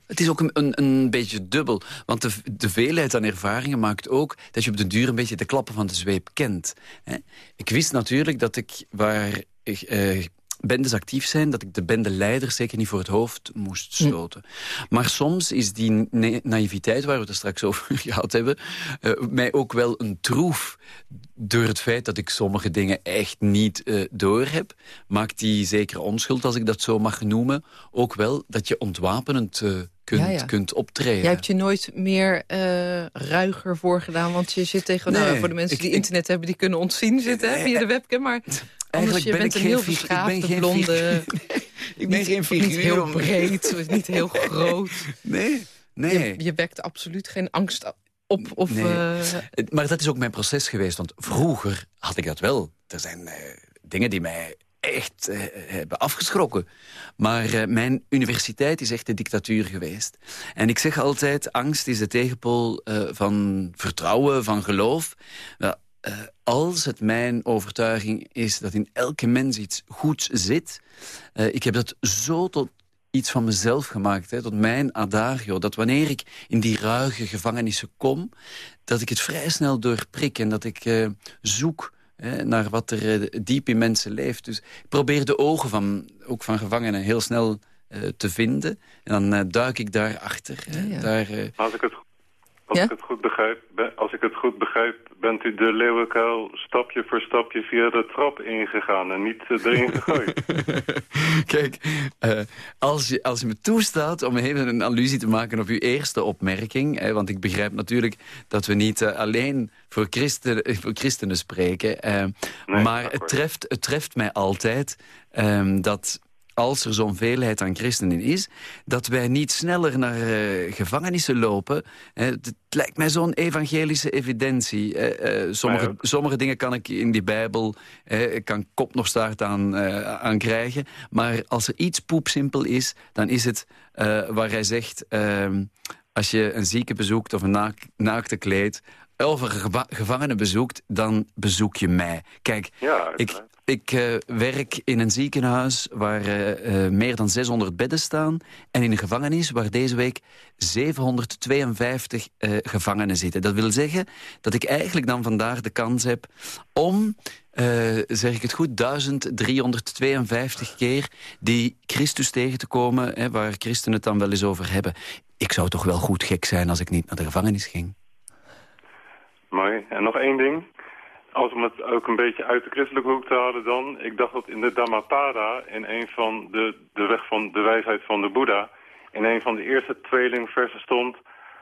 Speaker 4: het is ook een, een, beetje dubbel. Want de, de veelheid aan ervaringen maakt ook... dat je op de duur een beetje de klappen van de zweep kent. Hè? Ik wist natuurlijk dat ik waar... eh, bendes actief zijn... dat ik de bendeleider zeker niet voor het hoofd moest stoten. Maar soms is die naïviteit, waar we het er straks over gehad hebben... Uh, mij ook wel een troef door het feit dat ik sommige dingen echt niet uh, door heb... maakt die zekere onschuld, als ik dat zo mag noemen... ook wel dat je ontwapenend uh, kunt, kunt optreden.
Speaker 3: Jij hebt je nooit meer uh, ruiger voorgedaan, want je zit tegen... Nou, voor de mensen die internet hebben, die kunnen ons zien zitten via de webcam... maar Eigenlijk je ben bent ik een heel beschaafde, blonde...
Speaker 4: ik ben geen figuur.
Speaker 3: Niet heel breed, niet heel groot.
Speaker 4: Nee, nee.
Speaker 3: Je, je wekt absoluut geen angst op. Of, nee.
Speaker 4: uh... Maar dat is ook mijn proces geweest. Want vroeger had ik dat wel. Er zijn uh, dingen die mij echt uh, hebben afgeschrokken. Maar mijn universiteit is echt de dictatuur geweest. En ik zeg altijd, angst is de tegenpool van vertrouwen, van geloof. Uh, als het mijn overtuiging is dat in elke mens iets goeds zit... Uh, ik heb dat zo tot iets van mezelf gemaakt, hè, tot mijn adagio... dat wanneer ik in die ruige gevangenissen kom... dat ik het vrij snel doorprik en dat ik uh, zoek hè, naar wat er diep in mensen leeft. Dus ik probeer de ogen van, ook van gevangenen heel snel te vinden. En dan duik ik daarachter. Ja, ja. Daar,
Speaker 7: Als ik het als, ja? ik het goed begrijp, als ik het goed begrijp, bent u de leeuwenkuil stapje voor stapje via de trap ingegaan en niet uh, erin gegooid.
Speaker 4: Kijk, uh, als, je, als je me toestaat om even een allusie te maken op uw eerste opmerking, hè, want ik begrijp natuurlijk dat we niet uh, alleen voor, christen, voor christenen spreken, nee, maar het treft, het treft mij altijd ehm, dat als er zo'n veelheid aan christenen is... dat wij niet sneller naar uh, gevangenissen lopen. het lijkt mij zo'n evangelische evidentie. Uh, sommige, sommige dingen kan ik in die Bijbel... ik kan kop nog staart aan, aan krijgen. Maar als er iets poepsimpel is, dan is het waar hij zegt... Ehm, als je een zieke bezoekt of een naak, naakte kleed of een gevangene bezoekt, dan bezoek je mij. Kijk,
Speaker 7: ja,
Speaker 4: ik, ik uh, werk in een ziekenhuis waar uh, uh, meer dan 600 bedden staan... en in een gevangenis waar deze week 752 gevangenen zitten. Dat wil zeggen dat ik eigenlijk dan vandaag de kans heb om... zeg ik het goed, 1352 keer die Christus tegen te komen... Hè, waar christenen het dan wel eens over hebben. Ik zou toch wel goed gek zijn als ik niet naar de gevangenis ging.
Speaker 7: Mooi. En nog één ding als we het ook een beetje uit de christelijke hoek te halen dan... ik dacht dat in de Dhammapada, in een van de, de weg van de wijsheid van de Boeddha... in een van de eerste tweelingversen stond...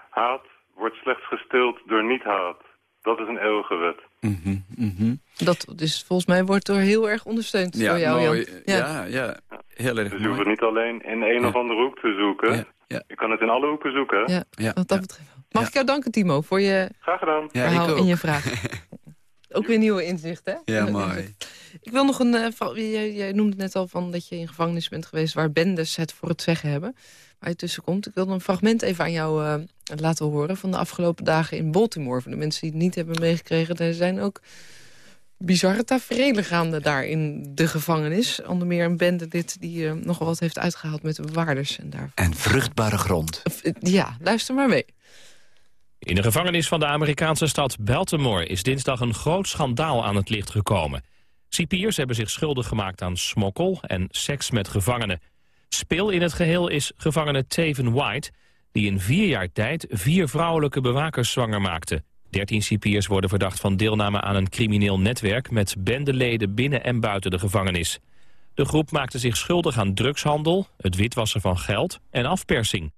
Speaker 7: haat wordt slechts gestild door niet-haat. Dat is een eeuwige wet.
Speaker 4: Mm -hmm,
Speaker 3: Dat dus volgens mij wordt er heel erg ondersteund
Speaker 4: ja,
Speaker 3: door jou,
Speaker 4: mooi. Ja. ja, ja, heel erg
Speaker 7: Dus je hoeft het niet alleen in een of andere hoek te zoeken. Ja, Je kan het in alle hoeken zoeken.
Speaker 3: Ja, wat dat betreft. Mag ik jou danken, Timo, voor je
Speaker 7: Graag gedaan.
Speaker 3: verhaal en je vraag. Ook weer nieuwe inzichten.
Speaker 4: Ja, mooi.
Speaker 3: Ik wil nog een... Uh, jij, jij, noemde net al van dat je in gevangenis bent geweest... waar bendes het voor het zeggen hebben. Waar je tussen komt. Ik wil een fragment even aan jou uh, laten horen... van de afgelopen dagen in Baltimore. Voor de mensen die het niet hebben meegekregen. Er zijn ook bizarre tafereelen gaande daar in de gevangenis. Onder meer een bende dit die uh, nogal wat heeft uitgehaald met de bewaarders. En, daar...
Speaker 4: en vruchtbare grond.
Speaker 3: Ja, luister maar mee.
Speaker 8: In de gevangenis van de Amerikaanse stad Baltimore is dinsdag een groot schandaal aan het licht gekomen. Cipiers hebben zich schuldig gemaakt aan smokkel en seks met gevangenen. Spil in het geheel is gevangene Taven White, die in vier jaar tijd vier vrouwelijke bewakers zwanger maakte. Dertien cipiers worden verdacht van deelname aan een crimineel netwerk met bendeleden binnen en buiten de gevangenis. De groep maakte zich schuldig aan drugshandel, het witwassen van geld en afpersing.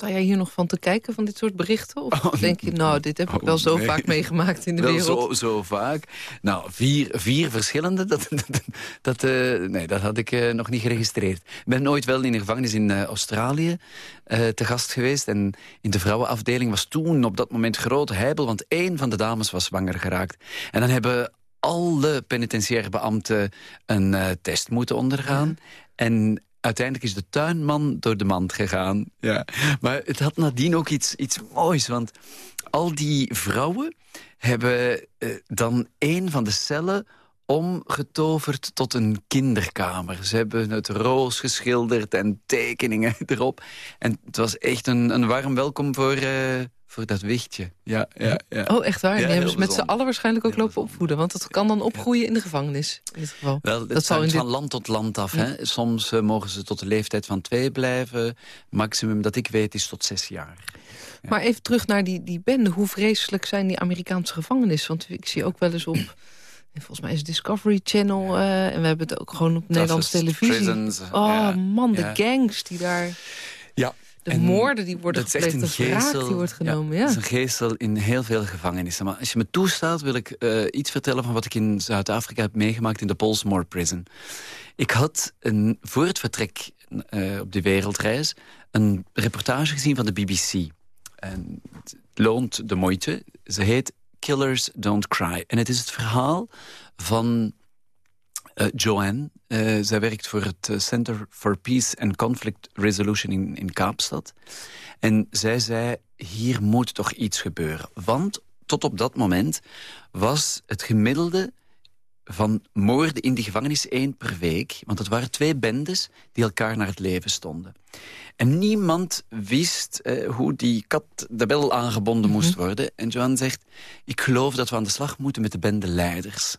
Speaker 3: Sta jij hier nog van te kijken, van dit soort berichten? Of oh, denk je, nou, dit heb ik wel zo vaak meegemaakt in de
Speaker 4: wel
Speaker 3: wereld?
Speaker 4: Zo, zo vaak. Nou, vier, vier verschillende, dat, dat, dat uh, nee, dat had ik uh, nog niet geregistreerd. Ik ben nooit wel in een gevangenis in uh, Australië te gast geweest. En in de vrouwenafdeling was toen op dat moment grote heibel... want één van de dames was zwanger geraakt. En dan hebben alle penitentiaire beambten een test moeten ondergaan. En uiteindelijk is de tuinman door de mand gegaan. Ja. Maar het had nadien ook iets, iets moois, want al die vrouwen hebben eh, dan een van de cellen omgetoverd tot een kinderkamer. Ze hebben het roos geschilderd en tekeningen erop. En het was echt een, een warm welkom voor, uh, voor dat wichtje. Ja, ja, ja.
Speaker 3: Oh, echt waar?
Speaker 4: Ja,
Speaker 3: die hebben ze met z'n allen waarschijnlijk ook
Speaker 4: Heel
Speaker 3: lopen opvoeden. Want dat kan dan opgroeien in de gevangenis, in dit geval.
Speaker 4: Wel,
Speaker 3: dat zal in
Speaker 4: hangt
Speaker 3: dit...
Speaker 4: van land tot land af. Hè? Soms eh, mogen ze tot de leeftijd van twee blijven. Maximum dat ik weet is tot zes jaar.
Speaker 3: Maar even terug naar die, die bende. Hoe vreselijk zijn die Amerikaanse gevangenissen? Want ik zie ook wel eens op... en Volgens mij is het Discovery Channel. eh, en we hebben het ook gewoon op Nederlandse televisie.
Speaker 4: prisons,
Speaker 3: oh
Speaker 4: ja.
Speaker 3: man, de
Speaker 4: Ja.
Speaker 3: gangs die daar...
Speaker 4: Ja.
Speaker 3: De
Speaker 4: En
Speaker 3: moorden die worden
Speaker 4: dat
Speaker 3: gepleegd, de wraak die wordt genomen.
Speaker 4: Ja,
Speaker 3: Ja,
Speaker 4: dat is een geestel in heel veel gevangenissen. Maar als je me toestaat, wil ik eh, iets vertellen... van wat ik in Zuid-Afrika heb meegemaakt in de Polsmoor Prison. Ik had een, voor het vertrek eh, op de wereldreis... een reportage gezien van de BBC. En het loont de moeite. Ze heet Killers Don't Cry. En het is het verhaal van eh, Joanne. Eh, zij werkt voor het eh, Center for Peace and Conflict Resolution in, in Kaapstad. En zij zei, hier moet toch iets gebeuren. Want tot op dat moment was het gemiddelde van moorden in die gevangenis één per week. Want het waren twee bendes die elkaar naar het leven stonden. En niemand wist eh, hoe die kat de bel aangebonden moest worden. En Joan zegt, ik geloof dat we aan de slag moeten met de bendeleiders.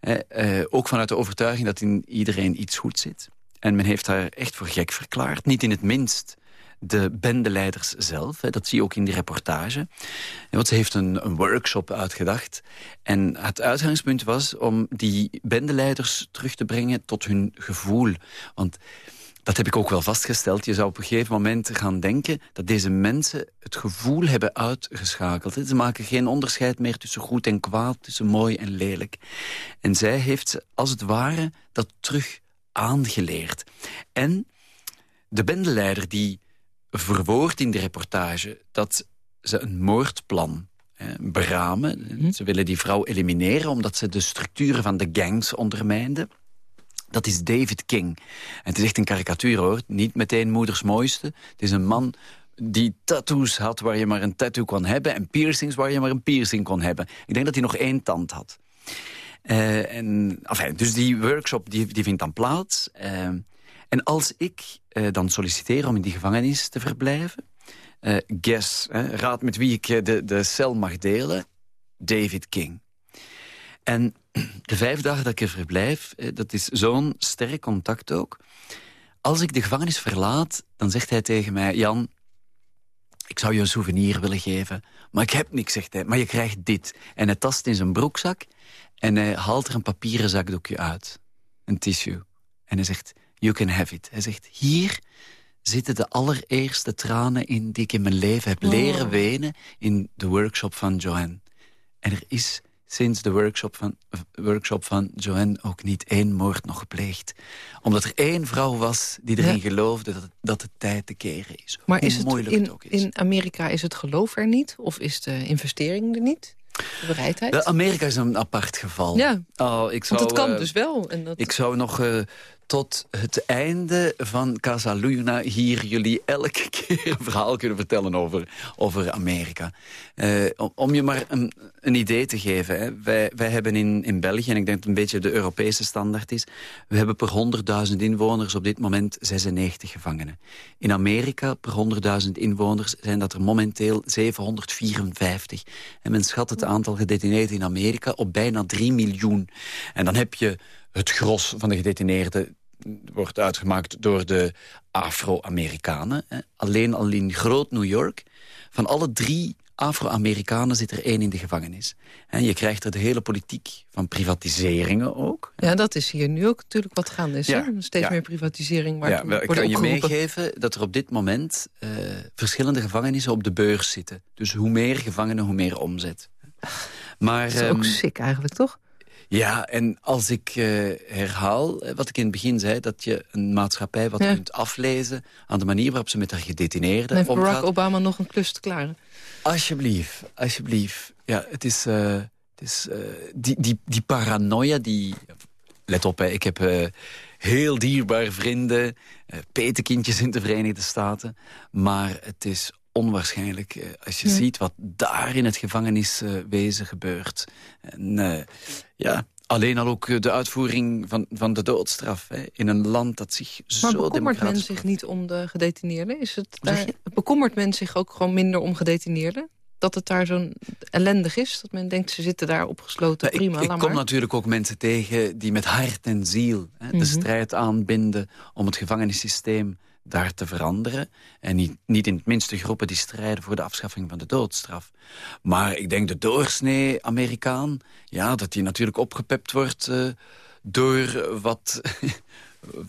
Speaker 4: Eh, eh, ook vanuit de overtuiging dat in iedereen iets goed zit. En men heeft haar echt voor gek verklaard. Niet in het minst de bendeleiders zelf. Hè, dat zie je ook in die reportage. Want ze heeft een, een workshop uitgedacht. En het uitgangspunt was om die bendeleiders terug te brengen tot hun gevoel. Want dat heb ik ook wel vastgesteld. Je zou op een gegeven moment gaan denken dat deze mensen het gevoel hebben uitgeschakeld. Ze maken geen onderscheid meer tussen goed en kwaad, tussen mooi en lelijk. En zij heeft als het ware, dat terug aangeleerd. En de bendeleider die verwoordt in de reportage dat ze een moordplan eh, beramen. Ze willen die vrouw elimineren omdat ze de structuren van de gangs ondermijnden. Dat is David King. En het is echt een karikatuur hoor. Niet meteen moeders mooiste. Het is een man die tattoos had waar je maar een tattoo kon hebben... en piercings waar je maar een piercing kon hebben. Ik denk dat hij nog één tand had. Eh, en, enfin, dus die workshop die, die vindt dan plaats. Eh, en als ik eh, dan solliciteer om in die gevangenis te verblijven... guess, hè, raad met wie ik de, de cel mag delen... David King. En de vijf dagen dat ik er verblijf, eh, dat is zo'n sterk contact ook. Als ik de gevangenis verlaat, dan zegt hij tegen mij... Jan, ik zou je een souvenir willen geven, maar ik heb niks, zegt hij. Maar je krijgt dit. En hij tast in zijn broekzak en hij haalt er een papieren zakdoekje uit. Een tissue. En hij zegt, you can have it. Hij zegt, hier zitten de allereerste tranen in die ik in mijn leven heb leren wenen... in de workshop van Joanne. En er is sinds de workshop van, workshop van Joanne ook niet één moord nog gepleegd. Omdat er één vrouw was die erin
Speaker 3: Ja.
Speaker 4: geloofde dat, dat het tijd te keren is.
Speaker 3: Maar
Speaker 4: Hoe
Speaker 3: is het
Speaker 4: moeilijk het
Speaker 3: in,
Speaker 4: ook is.
Speaker 3: in Amerika is het geloof er niet? Of is de investering er niet? De bereidheid?
Speaker 4: Amerika is een apart geval.
Speaker 3: Ja.
Speaker 4: Oh, ik zou,
Speaker 3: Want het kan
Speaker 4: eh,
Speaker 3: dus wel. En dat...
Speaker 4: Ik zou nog eh, tot het einde van Casa Luna hier jullie elke keer een verhaal kunnen vertellen over, over Amerika. Eh, om, je maar een, een idee te geven. Hè. Wij, wij hebben in, in België, en ik denk dat het een beetje de Europese standaard is... we hebben per 100.000 inwoners op dit moment 96 gevangenen. In Amerika per 100.000 inwoners zijn dat er momenteel 754. En men schat het aantal gedetineerden in Amerika op bijna 3 miljoen. En dan heb je het gros van de gedetineerden wordt uitgemaakt door de Afro-Amerikanen. Alleen al in groot New York, van alle drie Afro-Amerikanen zit er één in de gevangenis. En je krijgt er de hele politiek van privatiseringen ook.
Speaker 3: Ja, dat is hier nu ook natuurlijk wat gaande is.
Speaker 4: Ja?
Speaker 3: Steeds
Speaker 4: ja.
Speaker 3: meer privatisering. Waar
Speaker 4: Ja, kan je meegeven dat er op dit moment eh, verschillende gevangenissen op de beurs zitten. Dus hoe meer gevangenen, hoe meer omzet. Maar,
Speaker 3: Dat is ook
Speaker 4: ehm,
Speaker 3: sick eigenlijk, toch?
Speaker 4: Ja, en als ik eh, herhaal eh, wat ik in het begin zei... dat je een maatschappij wat
Speaker 3: Ja.
Speaker 4: kunt aflezen... aan de manier waarop ze met haar gedetineerden omgaat.
Speaker 3: Barack Obama nog een klus te klaren.
Speaker 4: Alsjeblieft, alsjeblieft. Ja, het is, eh, het is die, die, die paranoia die... Let op, hè, ik heb heel dierbare vrienden... petekindjes in de Verenigde Staten. Maar het is onwaarschijnlijk als je
Speaker 3: Ja.
Speaker 4: ziet wat daar in het gevangeniswezen gebeurt. En, ja, Alleen al ook de uitvoering van, van de doodstraf. Hè, in een land dat zich
Speaker 3: maar
Speaker 4: zo
Speaker 3: bekommert men zich niet om de gedetineerden? Is het daar, bekommert men zich ook gewoon minder om gedetineerden? Dat het daar zo ellendig is? Dat men denkt, ze zitten daar opgesloten,
Speaker 4: ja,
Speaker 3: prima,
Speaker 4: Ik, ik kom natuurlijk ook mensen tegen die met hart en ziel... Hè, de
Speaker 3: Mhm.
Speaker 4: strijd aanbinden om het gevangenissysteem daar te veranderen. En niet, niet in het minste groepen die strijden voor de afschaffing van de doodstraf. Maar ik denk de doorsnee Amerikaan... ja, dat die natuurlijk opgepept wordt eh, door wat...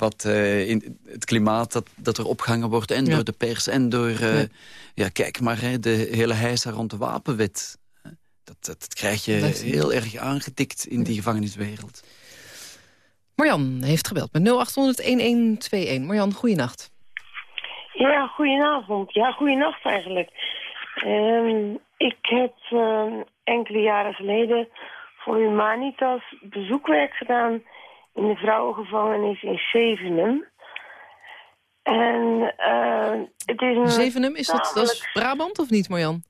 Speaker 4: wat eh, in het klimaat dat, dat er opgehangen wordt... en
Speaker 3: Ja.
Speaker 4: door de pers en door... eh,
Speaker 3: Ja.
Speaker 4: ja. kijk maar, hè, de hele heisa rond de wapenwet. Dat, dat, dat krijg je
Speaker 3: Dat
Speaker 4: heel erg aangetikt in die gevangeniswereld.
Speaker 3: Marjan heeft gebeld met 0800-1121. Marjan, goeienacht.
Speaker 9: Ja, goedenavond. Ja, goedenacht eigenlijk. Ehm, ik heb ehm, enkele jaren geleden voor Humanitas bezoekwerk gedaan in de vrouwengevangenis in Zevenum. En eh, het is een...
Speaker 3: Zevenum, is dat, dat is Brabant of niet, Marjan?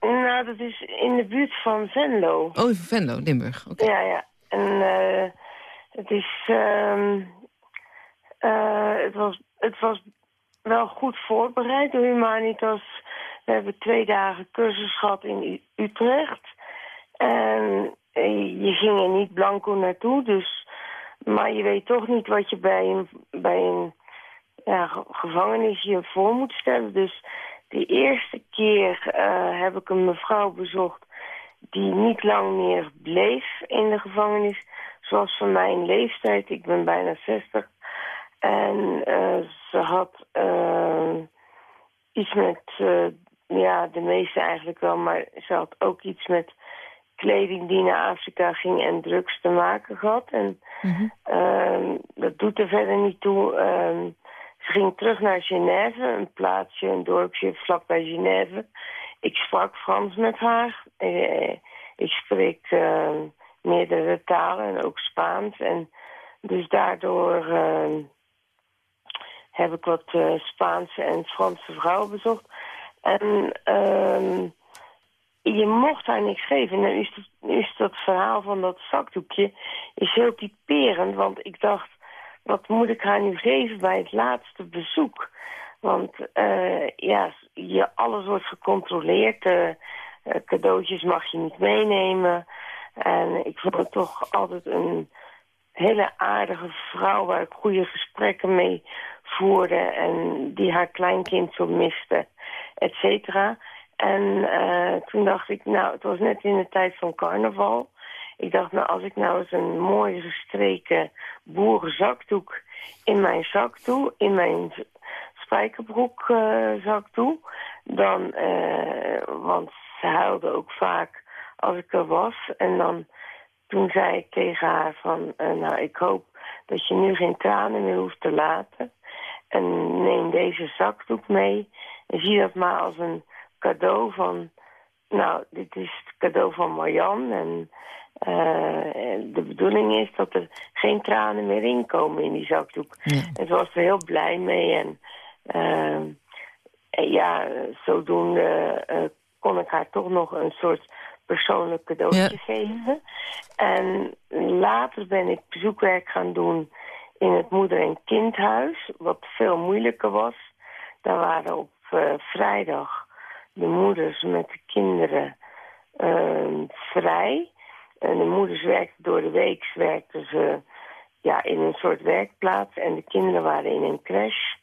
Speaker 9: Nou, dat is in de buurt van Venlo.
Speaker 3: Oh, Venlo, Limburg. Oké.
Speaker 9: Ja, ja. En eh, het is... eh, het, was, het was wel goed voorbereid door Humanitas. We hebben twee dagen cursus gehad in Utrecht. En eh, je ging er niet blanco naartoe, dus... Maar je weet toch niet wat je bij een, bij een ja, ge- gevangenis je voor moet stellen. Dus de eerste keer eh, heb ik een mevrouw bezocht die niet lang meer bleef in de gevangenis. Zoals van mijn leeftijd, ik ben bijna 60. En eh, ze had eh, iets met, eh, ja, de meeste eigenlijk wel, maar ze had ook iets met kleding die naar Afrika ging en drugs te maken gehad. En
Speaker 3: Mhm.
Speaker 9: Ehm, dat doet er verder niet toe. Ehm, ze ging terug naar Genève, een plaatsje, een dorpje vlakbij Genève. Ik sprak Frans met haar. Eh, ik spreek ehm, meerdere talen en ook Spaans. En dus daardoor heb ik wat eh, Spaanse en Franse vrouwen bezocht. En ehm, je mocht haar niks geven. Nou is, het, nu is dat verhaal van dat zakdoekje is heel typerend. Want ik dacht, wat moet ik haar nu geven bij het laatste bezoek? Want eh, ja, je, alles wordt gecontroleerd. eh, cadeautjes mag je niet meenemen. En ik vond het toch altijd een hele aardige vrouw... waar ik goede gesprekken mee voerde... en die haar kleinkind zo miste, et cetera. En eh, toen dacht ik, nou, het was net in de tijd van carnaval. Ik dacht, nou, als ik nou eens een mooi gestreken boerenzakdoek in mijn zak doe, in mijn spijkerbroekzak doe, dan, eh, want ze huilde ook vaak als ik er was. En dan, toen zei ik tegen haar van, eh, nou, ik hoop dat je nu geen tranen meer hoeft te laten. En neem deze zakdoek mee. En zie dat maar als een cadeau van... Nou, dit is het cadeau van Marjan. En eh, de bedoeling is dat er geen tranen meer in komen in die zakdoek. En ze was er heel blij mee. En, eh, en ja, zodoende eh, kon ik haar toch nog een soort persoonlijk cadeautje
Speaker 3: Ja.
Speaker 9: geven. En later ben ik bezoekwerk gaan doen in het moeder- en kindhuis, wat veel moeilijker was. Daar waren op eh, vrijdag de moeders met de kinderen eh, vrij. En de moeders werkten door de week, werkten ze ja, in een soort werkplaats. En de kinderen waren in een crash.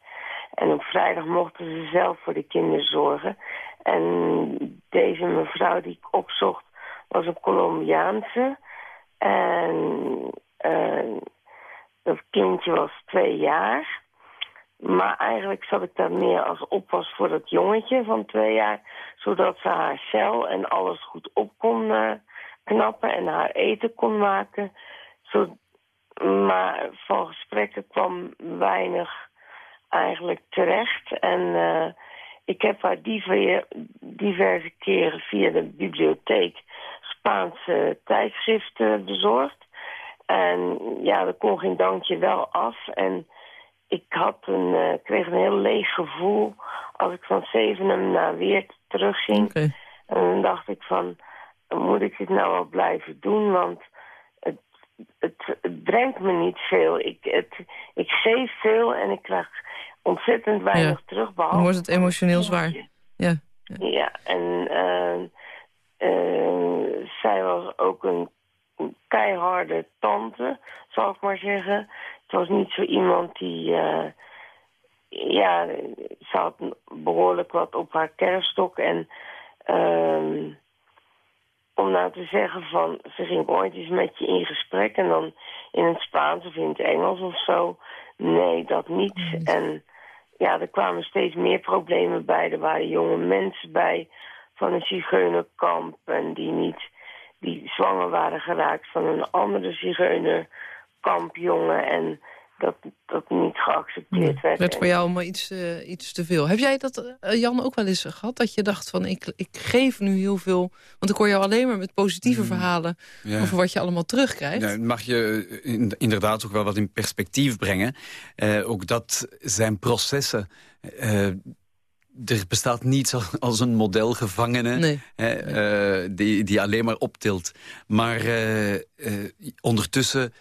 Speaker 9: En op vrijdag mochten ze zelf voor de kinderen zorgen. En deze mevrouw die ik opzocht was een Colombiaanse. En eh, dat kindje was twee jaar. Maar eigenlijk zat ik daar meer als oppas voor dat jongetje van twee jaar. Zodat ze haar cel en alles goed op kon eh, knappen en haar eten kon maken. Zo, maar van gesprekken kwam weinig eigenlijk terecht. En eh, ik heb haar diver, diverse keren via de bibliotheek Spaanse tijdschriften bezorgd. En ja, er kon geen dankje wel af. En ik had een, eh, kreeg een heel leeg gevoel als ik van Zevenum naar Weert terugging. En dan dacht ik van, moet ik dit nou wel blijven doen? Want het het, het brengt me niet veel. Ik, het, ik geef veel en ik krijg ontzettend weinig
Speaker 3: Ja.
Speaker 9: terug.
Speaker 3: Dan wordt het emotioneel zwaar. Ja.
Speaker 9: Ja, en eh, eh, zij was ook een keiharde tante, zal ik maar zeggen. Het was niet zo iemand die... eh, ja, ze had behoorlijk wat op haar kerststok. En ehm, om nou te zeggen van... ze ging ooit eens met je in gesprek... en dan in het Spaans of in het Engels of zo. Nee, dat niet. En ja, er kwamen steeds meer problemen bij. Er waren jonge mensen bij van een zigeunerkamp... en die niet die zwanger waren geraakt van een andere zigeunerkampjongen... en dat dat niet geaccepteerd
Speaker 3: Het
Speaker 9: werd.
Speaker 3: werd
Speaker 9: En-
Speaker 3: voor jou allemaal iets, eh, iets te veel. Heb jij dat, eh, Jan, ook wel eens gehad? Dat je dacht van, ik, ik geef nu heel veel... Want ik hoor jou alleen maar met positieve verhalen...
Speaker 4: Mm. Ja.
Speaker 3: over wat je allemaal terugkrijgt.
Speaker 4: Ja, mag je eh, in- inderdaad ook wel wat in perspectief brengen. Eh, ook dat zijn processen. Er bestaat niets als- een modelgevangene
Speaker 3: Nee.
Speaker 4: hè, eh, die, die alleen maar optilt. Maar eh, eh, ondertussen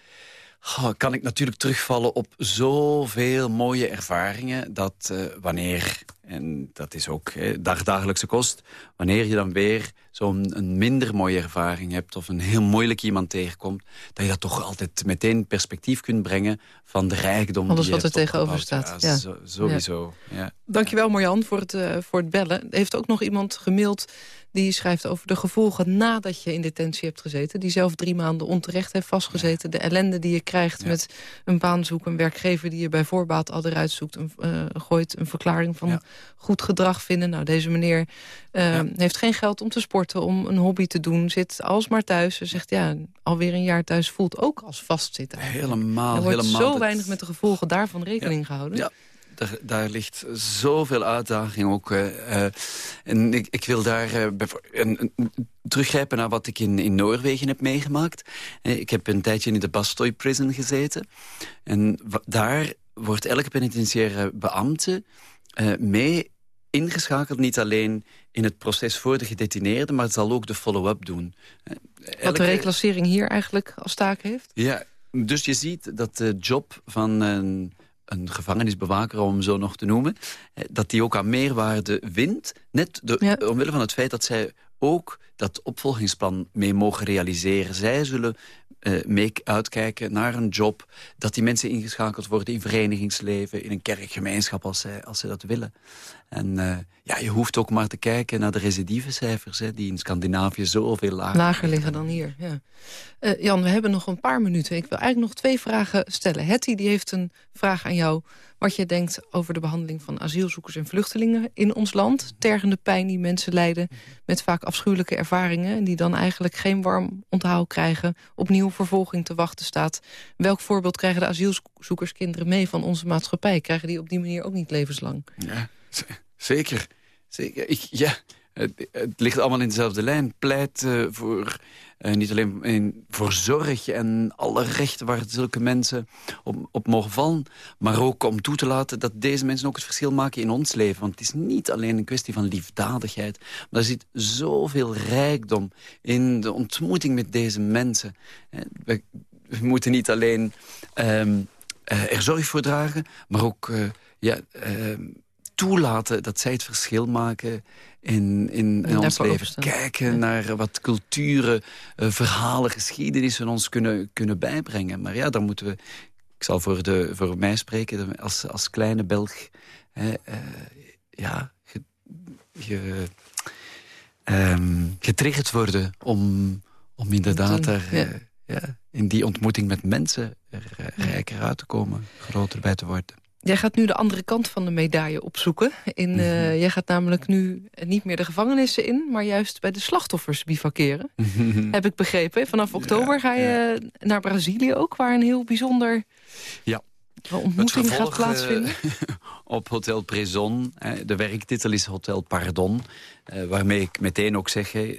Speaker 4: oh, kan ik natuurlijk terugvallen op zoveel mooie ervaringen... dat wanneer, en dat is ook eh, dag- dagelijkse kost... wanneer je dan weer zo'n een minder mooie ervaring hebt... of een heel moeilijk iemand tegenkomt... dat je dat toch altijd meteen perspectief kunt brengen... van de rijkdom
Speaker 3: Alles
Speaker 4: die
Speaker 3: wat
Speaker 4: je
Speaker 3: er tegenover
Speaker 4: opgebouwd.
Speaker 3: staat,
Speaker 4: Ja,
Speaker 3: ja.
Speaker 4: zo- sowieso, ja.
Speaker 3: Dankjewel Marjan voor het, eh, voor het bellen. Er heeft ook nog iemand gemaild die schrijft over de gevolgen nadat je in detentie hebt gezeten. Die zelf drie maanden onterecht heeft vastgezeten. De ellende die je krijgt met een baanzoek, een werkgever die je bij voorbaat al eruit zoekt. Een, eh, gooit een verklaring van goed gedrag vinden. Nou, deze meneer eh, heeft geen geld om te sporten, om een hobby te doen. Zit alsmaar thuis. Ze zegt ja, alweer een jaar thuis voelt ook als vastzitten.
Speaker 4: Helemaal,
Speaker 3: er wordt
Speaker 4: helemaal.
Speaker 3: zo
Speaker 4: dat-
Speaker 3: weinig met de gevolgen daarvan rekening gehouden.
Speaker 4: Ja, daar, daar ligt zoveel uitdaging ook. eh, eh, en ik, ik wil daar een- een- teruggrijpen naar wat ik in, in Noorwegen heb meegemaakt. Ik heb een tijdje in de Bastoy Prison gezeten. En daar wordt elke penitentiaire beambte eh, mee ingeschakeld. Niet alleen in het proces voor de gedetineerde, maar het zal ook de follow-up doen. Eh,
Speaker 3: Wat de reclassering hier eigenlijk als taak heeft.
Speaker 4: ja, dus je ziet dat de job van een, een gevangenisbewaker, om hem zo nog te noemen... eh, dat die ook aan meerwaarde wint. Net de, omwille van het feit dat zij ook dat opvolgingsplan mee mogen realiseren. Zij zullen eh, mee uitkijken naar een job... dat die mensen ingeschakeld worden in verenigingsleven... in een kerkgemeenschap als zij, als ze dat willen. En eh, ja, je hoeft ook maar te kijken naar de recidivecijfers... Hè, die in Scandinavië zoveel lager
Speaker 3: Lager liggen dan hier, ja. Eh, Jan, we hebben nog een paar minuten. Ik wil eigenlijk nog twee vragen stellen. Hetty die heeft een vraag aan jou. Wat je denkt over de behandeling van asielzoekers en vluchtelingen in ons land. Tergende pijn die mensen lijden met vaak afschuwelijke ervaringen... en die dan eigenlijk geen warm onthaal krijgen... opnieuw vervolging te wachten staat. Welk voorbeeld krijgen de asielzoekerskinderen mee van onze maatschappij? Krijgen die op die manier ook niet levenslang?
Speaker 4: Ja, zeker. Zeker. Ik, ja, het, ligt allemaal in dezelfde lijn. Pleit eh, voor, eh, niet alleen voor zorg en alle rechten waar zulke mensen op, op mogen vallen... maar ook om toe te laten dat deze mensen ook het verschil maken in ons leven. Want het is niet alleen een kwestie van liefdadigheid... maar er zit zoveel rijkdom in de ontmoeting met deze mensen. Eh, We, we moeten niet alleen ehm, eh, er zorg voor dragen, maar ook... ja, ehm, toelaten dat zij het verschil maken in, in, in ons leven. Kijken naar wat culturen, eh, verhalen, geschiedenissen ons kunnen, kunnen bijbrengen. Maar ja, dan moeten we... Ik zal voor, de, voor mij spreken, als, als kleine Belg... Hè, eh, ja, ge, ge, ehm, getriggerd worden om, om inderdaad er,
Speaker 3: ja.
Speaker 4: eh, ja, in die ontmoeting met mensen er rijker uit te komen, groter bij te worden.
Speaker 3: Jij gaat nu de andere kant van de medaille opzoeken. In,
Speaker 4: Mhm.
Speaker 3: eh, jij gaat namelijk nu niet meer de gevangenissen in... maar juist bij de slachtoffers bivakeren. Heb ik begrepen. Vanaf oktober ga je naar Brazilië ook... waar een heel bijzonder
Speaker 4: Ja.
Speaker 3: ontmoeting gaat
Speaker 4: eh,
Speaker 3: plaatsvinden.
Speaker 4: op Hotel Prison. eh, De werktitel is Hotel Pardon. eh, Waarmee ik meteen ook zeg eh,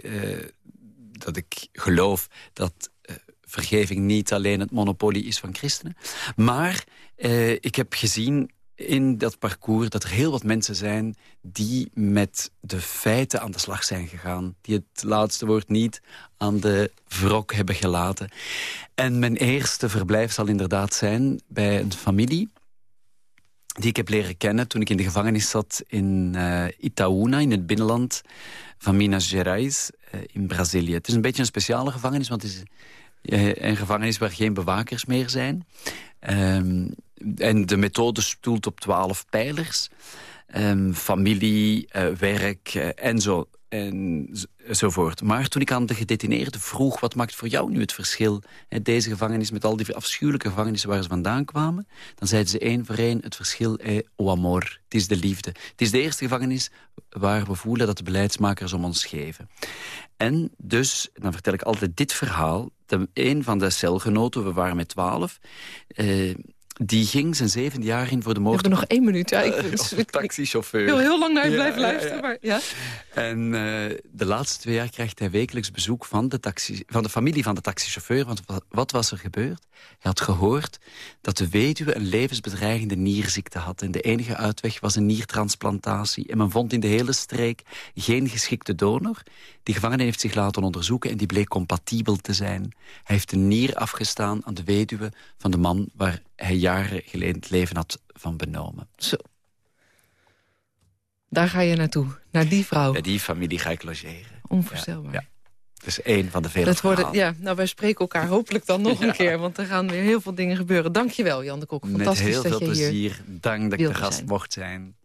Speaker 4: dat ik geloof dat eh, vergeving niet alleen het monopolie is van christenen. Maar eh, ik heb gezien in dat parcours dat er heel wat mensen zijn... die met de feiten aan de slag zijn gegaan. Die het laatste woord niet aan de wrok hebben gelaten. En mijn eerste verblijf zal inderdaad zijn bij een familie die ik heb leren kennen toen ik in de gevangenis zat in uh, Itaúna, in het binnenland van Minas Gerais, uh, in Brazilië. Het is een beetje een speciale gevangenis, want het is een gevangenis waar geen bewakers meer zijn. Um, en de methode stoelt op twaalf pijlers. Um, familie, werk en zo enzovoort. Maar toen ik aan de gedetineerden vroeg... wat maakt voor jou nu het verschil? Deze gevangenis met al die afschuwelijke gevangenissen waar ze vandaan kwamen... dan zeiden ze één voor één, het verschil is o amor. Het is de liefde. Het is de eerste gevangenis waar we voelen dat de beleidsmakers om ons geven. En dus, dan vertel ik altijd dit verhaal. De, een van de celgenoten, we waren met twaalf... Eh, die ging zijn zevende jaar in voor de moord...
Speaker 3: We hebben nog één minuut. Ja, ik,
Speaker 4: uh, taxichauffeur. Ik
Speaker 3: wil heel lang naar je blijven luisteren. Maar, ja.
Speaker 4: En uh, de laatste twee jaar krijgt hij wekelijks bezoek van de, taxi, van de familie van de taxichauffeur. Want wat was er gebeurd? Hij had gehoord dat de weduwe een levensbedreigende nierziekte had. En de enige uitweg was een niertransplantatie. En men vond in de hele streek geen geschikte donor. Die gevangene heeft zich laten onderzoeken en die bleek compatibel te zijn. Hij heeft een nier afgestaan aan de weduwe van de man... waar hij jaren geleden het leven had van benomen.
Speaker 3: Zo. Daar ga je naartoe, naar die vrouw.
Speaker 4: Bij die familie ga ik logeren.
Speaker 3: Onvoorstelbaar.
Speaker 4: Ja, Dat is één van de vele dat worden,
Speaker 3: Ja, nou, wij spreken elkaar hopelijk dan nog een keer... want er gaan weer heel veel dingen gebeuren. Dankjewel, Jan de Kok. Fantastisch
Speaker 4: Met heel
Speaker 3: dat
Speaker 4: veel
Speaker 3: je
Speaker 4: plezier. Dank dat ik de gast
Speaker 3: zijn.
Speaker 4: mocht zijn.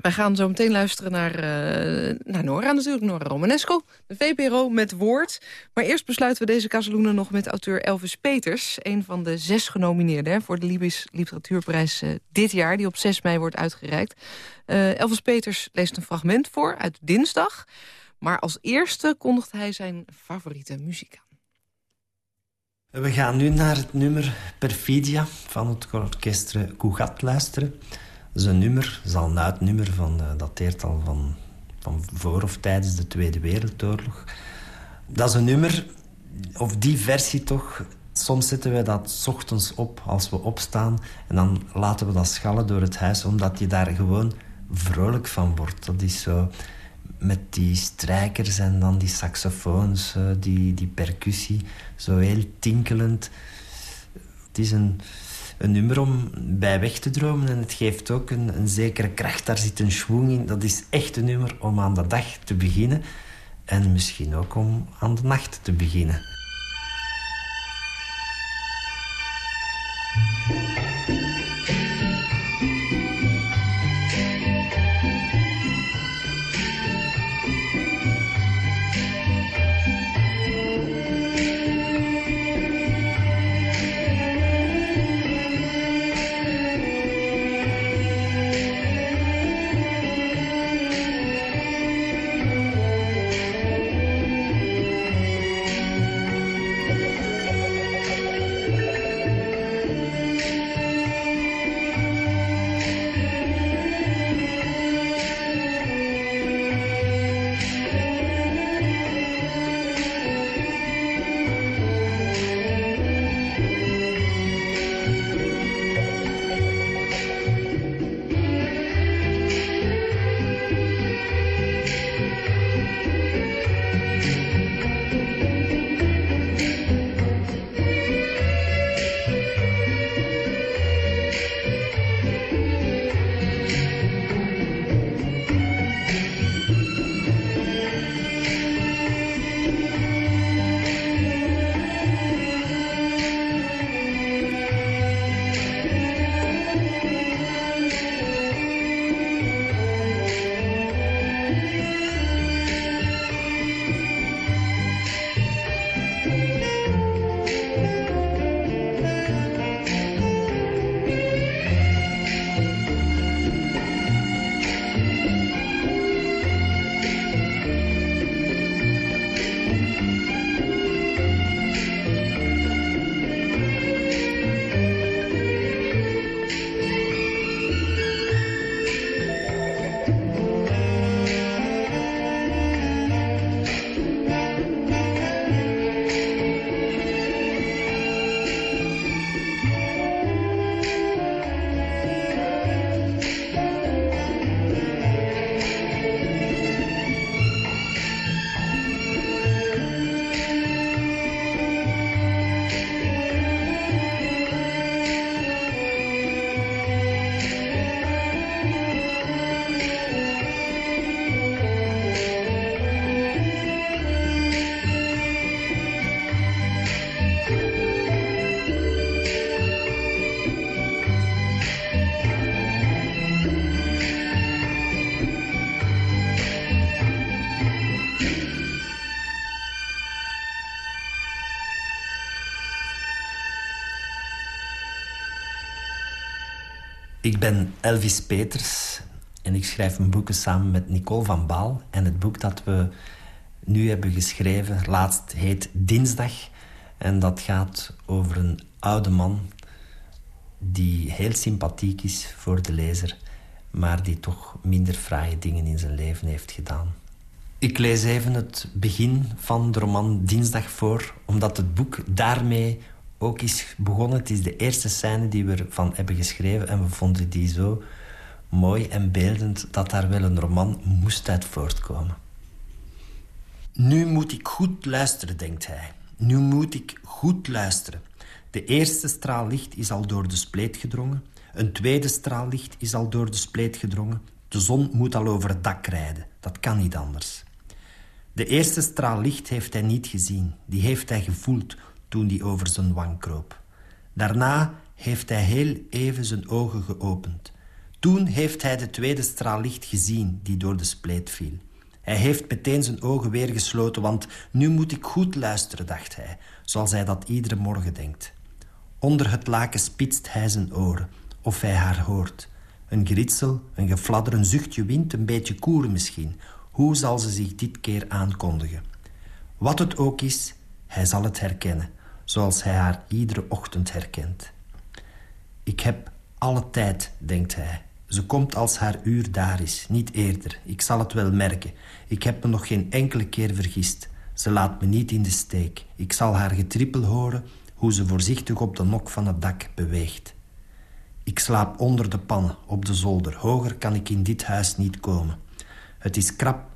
Speaker 3: Wij gaan zo meteen luisteren naar, uh, naar Nora natuurlijk, Nora Romanesco. De VPRO met woord. Maar eerst besluiten we deze Casaluna nog met auteur Elvis Peters. Een van de zes genomineerden voor de Libisch Literatuurprijs uh, dit jaar... die op 6 mei wordt uitgereikt. Uh, Elvis Peters leest een fragment voor uit Dinsdag. Maar als eerste kondigt hij zijn favoriete muziek aan.
Speaker 10: We gaan nu naar het nummer Perfidia van het orkestre Cougat luisteren. Een nummer, is al oud nummer, van, uh, dateert al van, van voor of tijdens de Tweede Wereldoorlog. Dat is een nummer, of die versie toch... Soms zetten wij dat ochtends op als we opstaan... en dan laten we dat schallen door het huis... omdat je daar gewoon vrolijk van wordt. Dat is zo met die strijkers en dan die saxofoons, uh, die, die percussie. Zo heel tinkelend. Het is een een nummer om bij weg te dromen. En het geeft ook een, een zekere kracht. Daar zit een schwung in. Dat is echt een nummer om aan de dag te beginnen. En misschien ook om aan de nacht te beginnen. Ben Elvis Peters en ik schrijf mijn boeken samen met Nicole van Baal. En het boek dat we nu hebben geschreven, laatst heet Dinsdag. En dat gaat over een oude man die heel sympathiek is voor de lezer, maar die toch minder fraaie dingen in zijn leven heeft gedaan. Ik lees even het begin van de roman Dinsdag voor, omdat het boek daarmee ook is begonnen. Het is de eerste scène die we ervan hebben geschreven en we vonden die zo mooi en beeldend dat daar wel een roman moest uit voortkomen. Nu moet ik goed luisteren, denkt hij. Nu moet ik goed luisteren. De eerste straal licht is al door de spleet gedrongen. Een tweede straal licht is al door de spleet gedrongen. De zon moet al over het dak rijden. Dat kan niet anders. De eerste straal licht heeft hij niet gezien. Die heeft hij gevoeld toen die over zijn wang kroop. Daarna heeft hij heel even zijn ogen geopend. Toen heeft hij de tweede straal licht gezien die door de spleet viel. Hij heeft meteen zijn ogen weer gesloten, want nu moet ik goed luisteren, dacht hij, zoals hij dat iedere morgen denkt. Onder het laken spitst hij zijn oren, of hij haar hoort. Een geritsel, een gefladder, een zuchtje wind, een beetje koer misschien. Hoe zal ze zich dit keer aankondigen? Wat het ook is, hij zal het herkennen, zoals hij haar iedere ochtend herkent. Ik heb alle tijd, denkt hij. Ze komt als haar uur daar is, niet eerder. Ik zal het wel merken. Ik heb me nog geen enkele keer vergist. Ze laat me niet in de steek. Ik zal haar getrippel horen hoe ze voorzichtig op de nok van het dak beweegt. Ik slaap onder de pannen, op de zolder. Hoger kan ik in dit huis niet komen. Het is krap,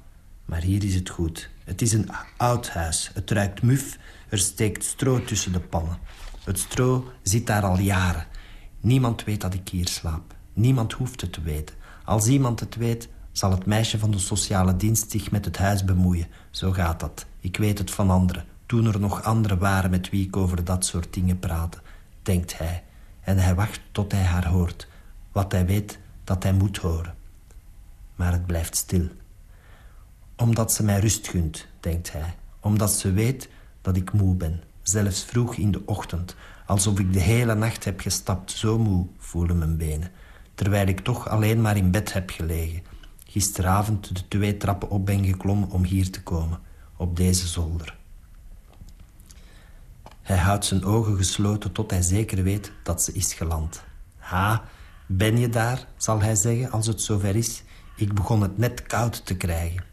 Speaker 10: maar hier is het goed. Het is een oud huis. Het ruikt muf. Er steekt stro tussen de pannen. Het stro zit daar al jaren. Niemand weet dat ik hier slaap. Niemand hoeft het te weten. Als iemand het weet, zal het meisje van de sociale dienst zich met het huis bemoeien. Zo gaat dat. Ik weet het van anderen. Toen er nog anderen waren met wie ik over dat soort dingen praatte, denkt hij. En hij wacht tot hij haar hoort. Wat hij weet dat hij moet horen. Maar het blijft stil. Omdat ze mij rust gunt, denkt hij. Omdat ze weet dat ik moe ben. Zelfs vroeg in de ochtend. Alsof ik de hele nacht heb gestapt. Zo moe voelen mijn benen. Terwijl ik toch alleen maar in bed heb gelegen. Gisteravond de twee trappen op ben geklommen om hier te komen. Op deze zolder. Hij houdt zijn ogen gesloten tot hij zeker weet dat ze is geland. Ha, ben je daar, zal hij zeggen als het zover is. Ik begon het net koud te krijgen.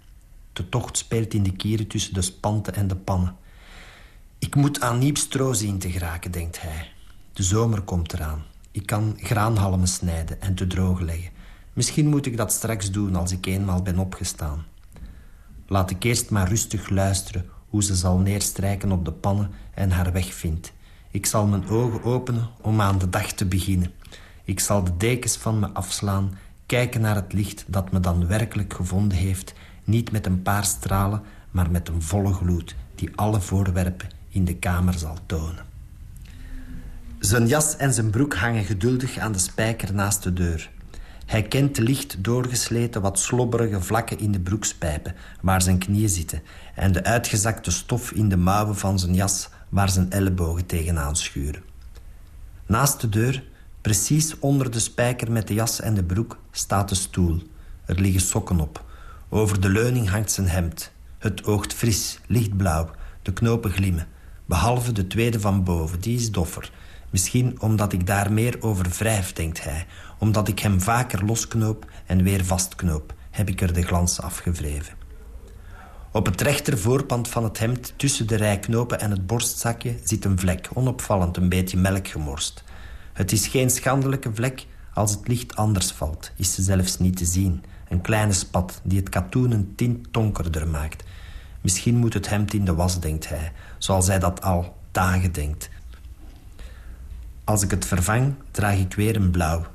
Speaker 10: De tocht speelt in de kieren tussen de spanten en de pannen. Ik moet aan nieuw stro zien te geraken, denkt hij. De zomer komt eraan. Ik kan graanhalmen snijden en te drogen leggen. Misschien moet ik dat straks doen als ik eenmaal ben opgestaan. Laat ik eerst maar rustig luisteren hoe ze zal neerstrijken op de pannen en haar weg vindt. Ik zal mijn ogen openen om aan de dag te beginnen. Ik zal de dekens van me afslaan, kijken naar het licht dat me dan werkelijk gevonden heeft, niet met een paar stralen, maar met een volle gloed die alle voorwerpen in de kamer zal tonen. Zijn jas en zijn broek hangen geduldig aan de spijker naast de deur. Hij kent licht doorgesleten wat slobberige vlakken in de broekspijpen... waar zijn knieën zitten... en de uitgezakte stof in de mouwen van zijn jas... waar zijn ellebogen tegenaan schuren. Naast de deur, precies onder de spijker met de jas en de broek... staat de stoel. Er liggen sokken op. Over de leuning hangt zijn hemd. Het oogt fris, lichtblauw. De knopen glimmen. Behalve de tweede van boven, die is doffer... Misschien omdat ik daar meer over wrijf, denkt hij. Omdat ik hem vaker losknoop en weer vastknoop, heb ik er de glans afgewreven. Op het rechter voorpand van het hemd, tussen de rijknopen en het borstzakje, zit een vlek, onopvallend een beetje melk gemorst. Het is geen schandelijke vlek, als het licht anders valt, is ze zelfs niet te zien. Een kleine spat die het katoen een tint donkerder maakt. Misschien moet het hemd in de was, denkt hij, zoals hij dat al dagen denkt. Als ik het vervang, draag ik weer een blauw.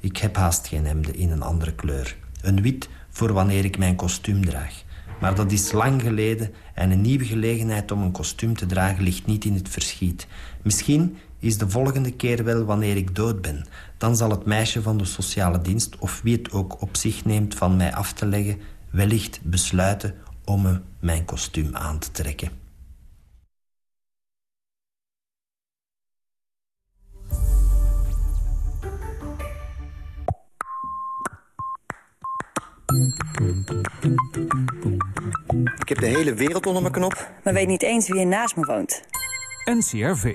Speaker 10: Ik heb haast geen hemden in een andere kleur. Een wit voor wanneer ik mijn kostuum draag. Maar dat is lang geleden en een nieuwe gelegenheid om een kostuum te dragen ligt niet in het verschiet. Misschien is de volgende keer wel wanneer ik dood ben. Dan zal het meisje van de sociale dienst, of wie het ook op zich neemt van mij af te leggen, wellicht besluiten om me mijn kostuum aan te trekken.
Speaker 11: Ik heb de hele wereld onder mijn knop.
Speaker 12: Maar weet niet eens wie er naast me woont.
Speaker 13: NCRV.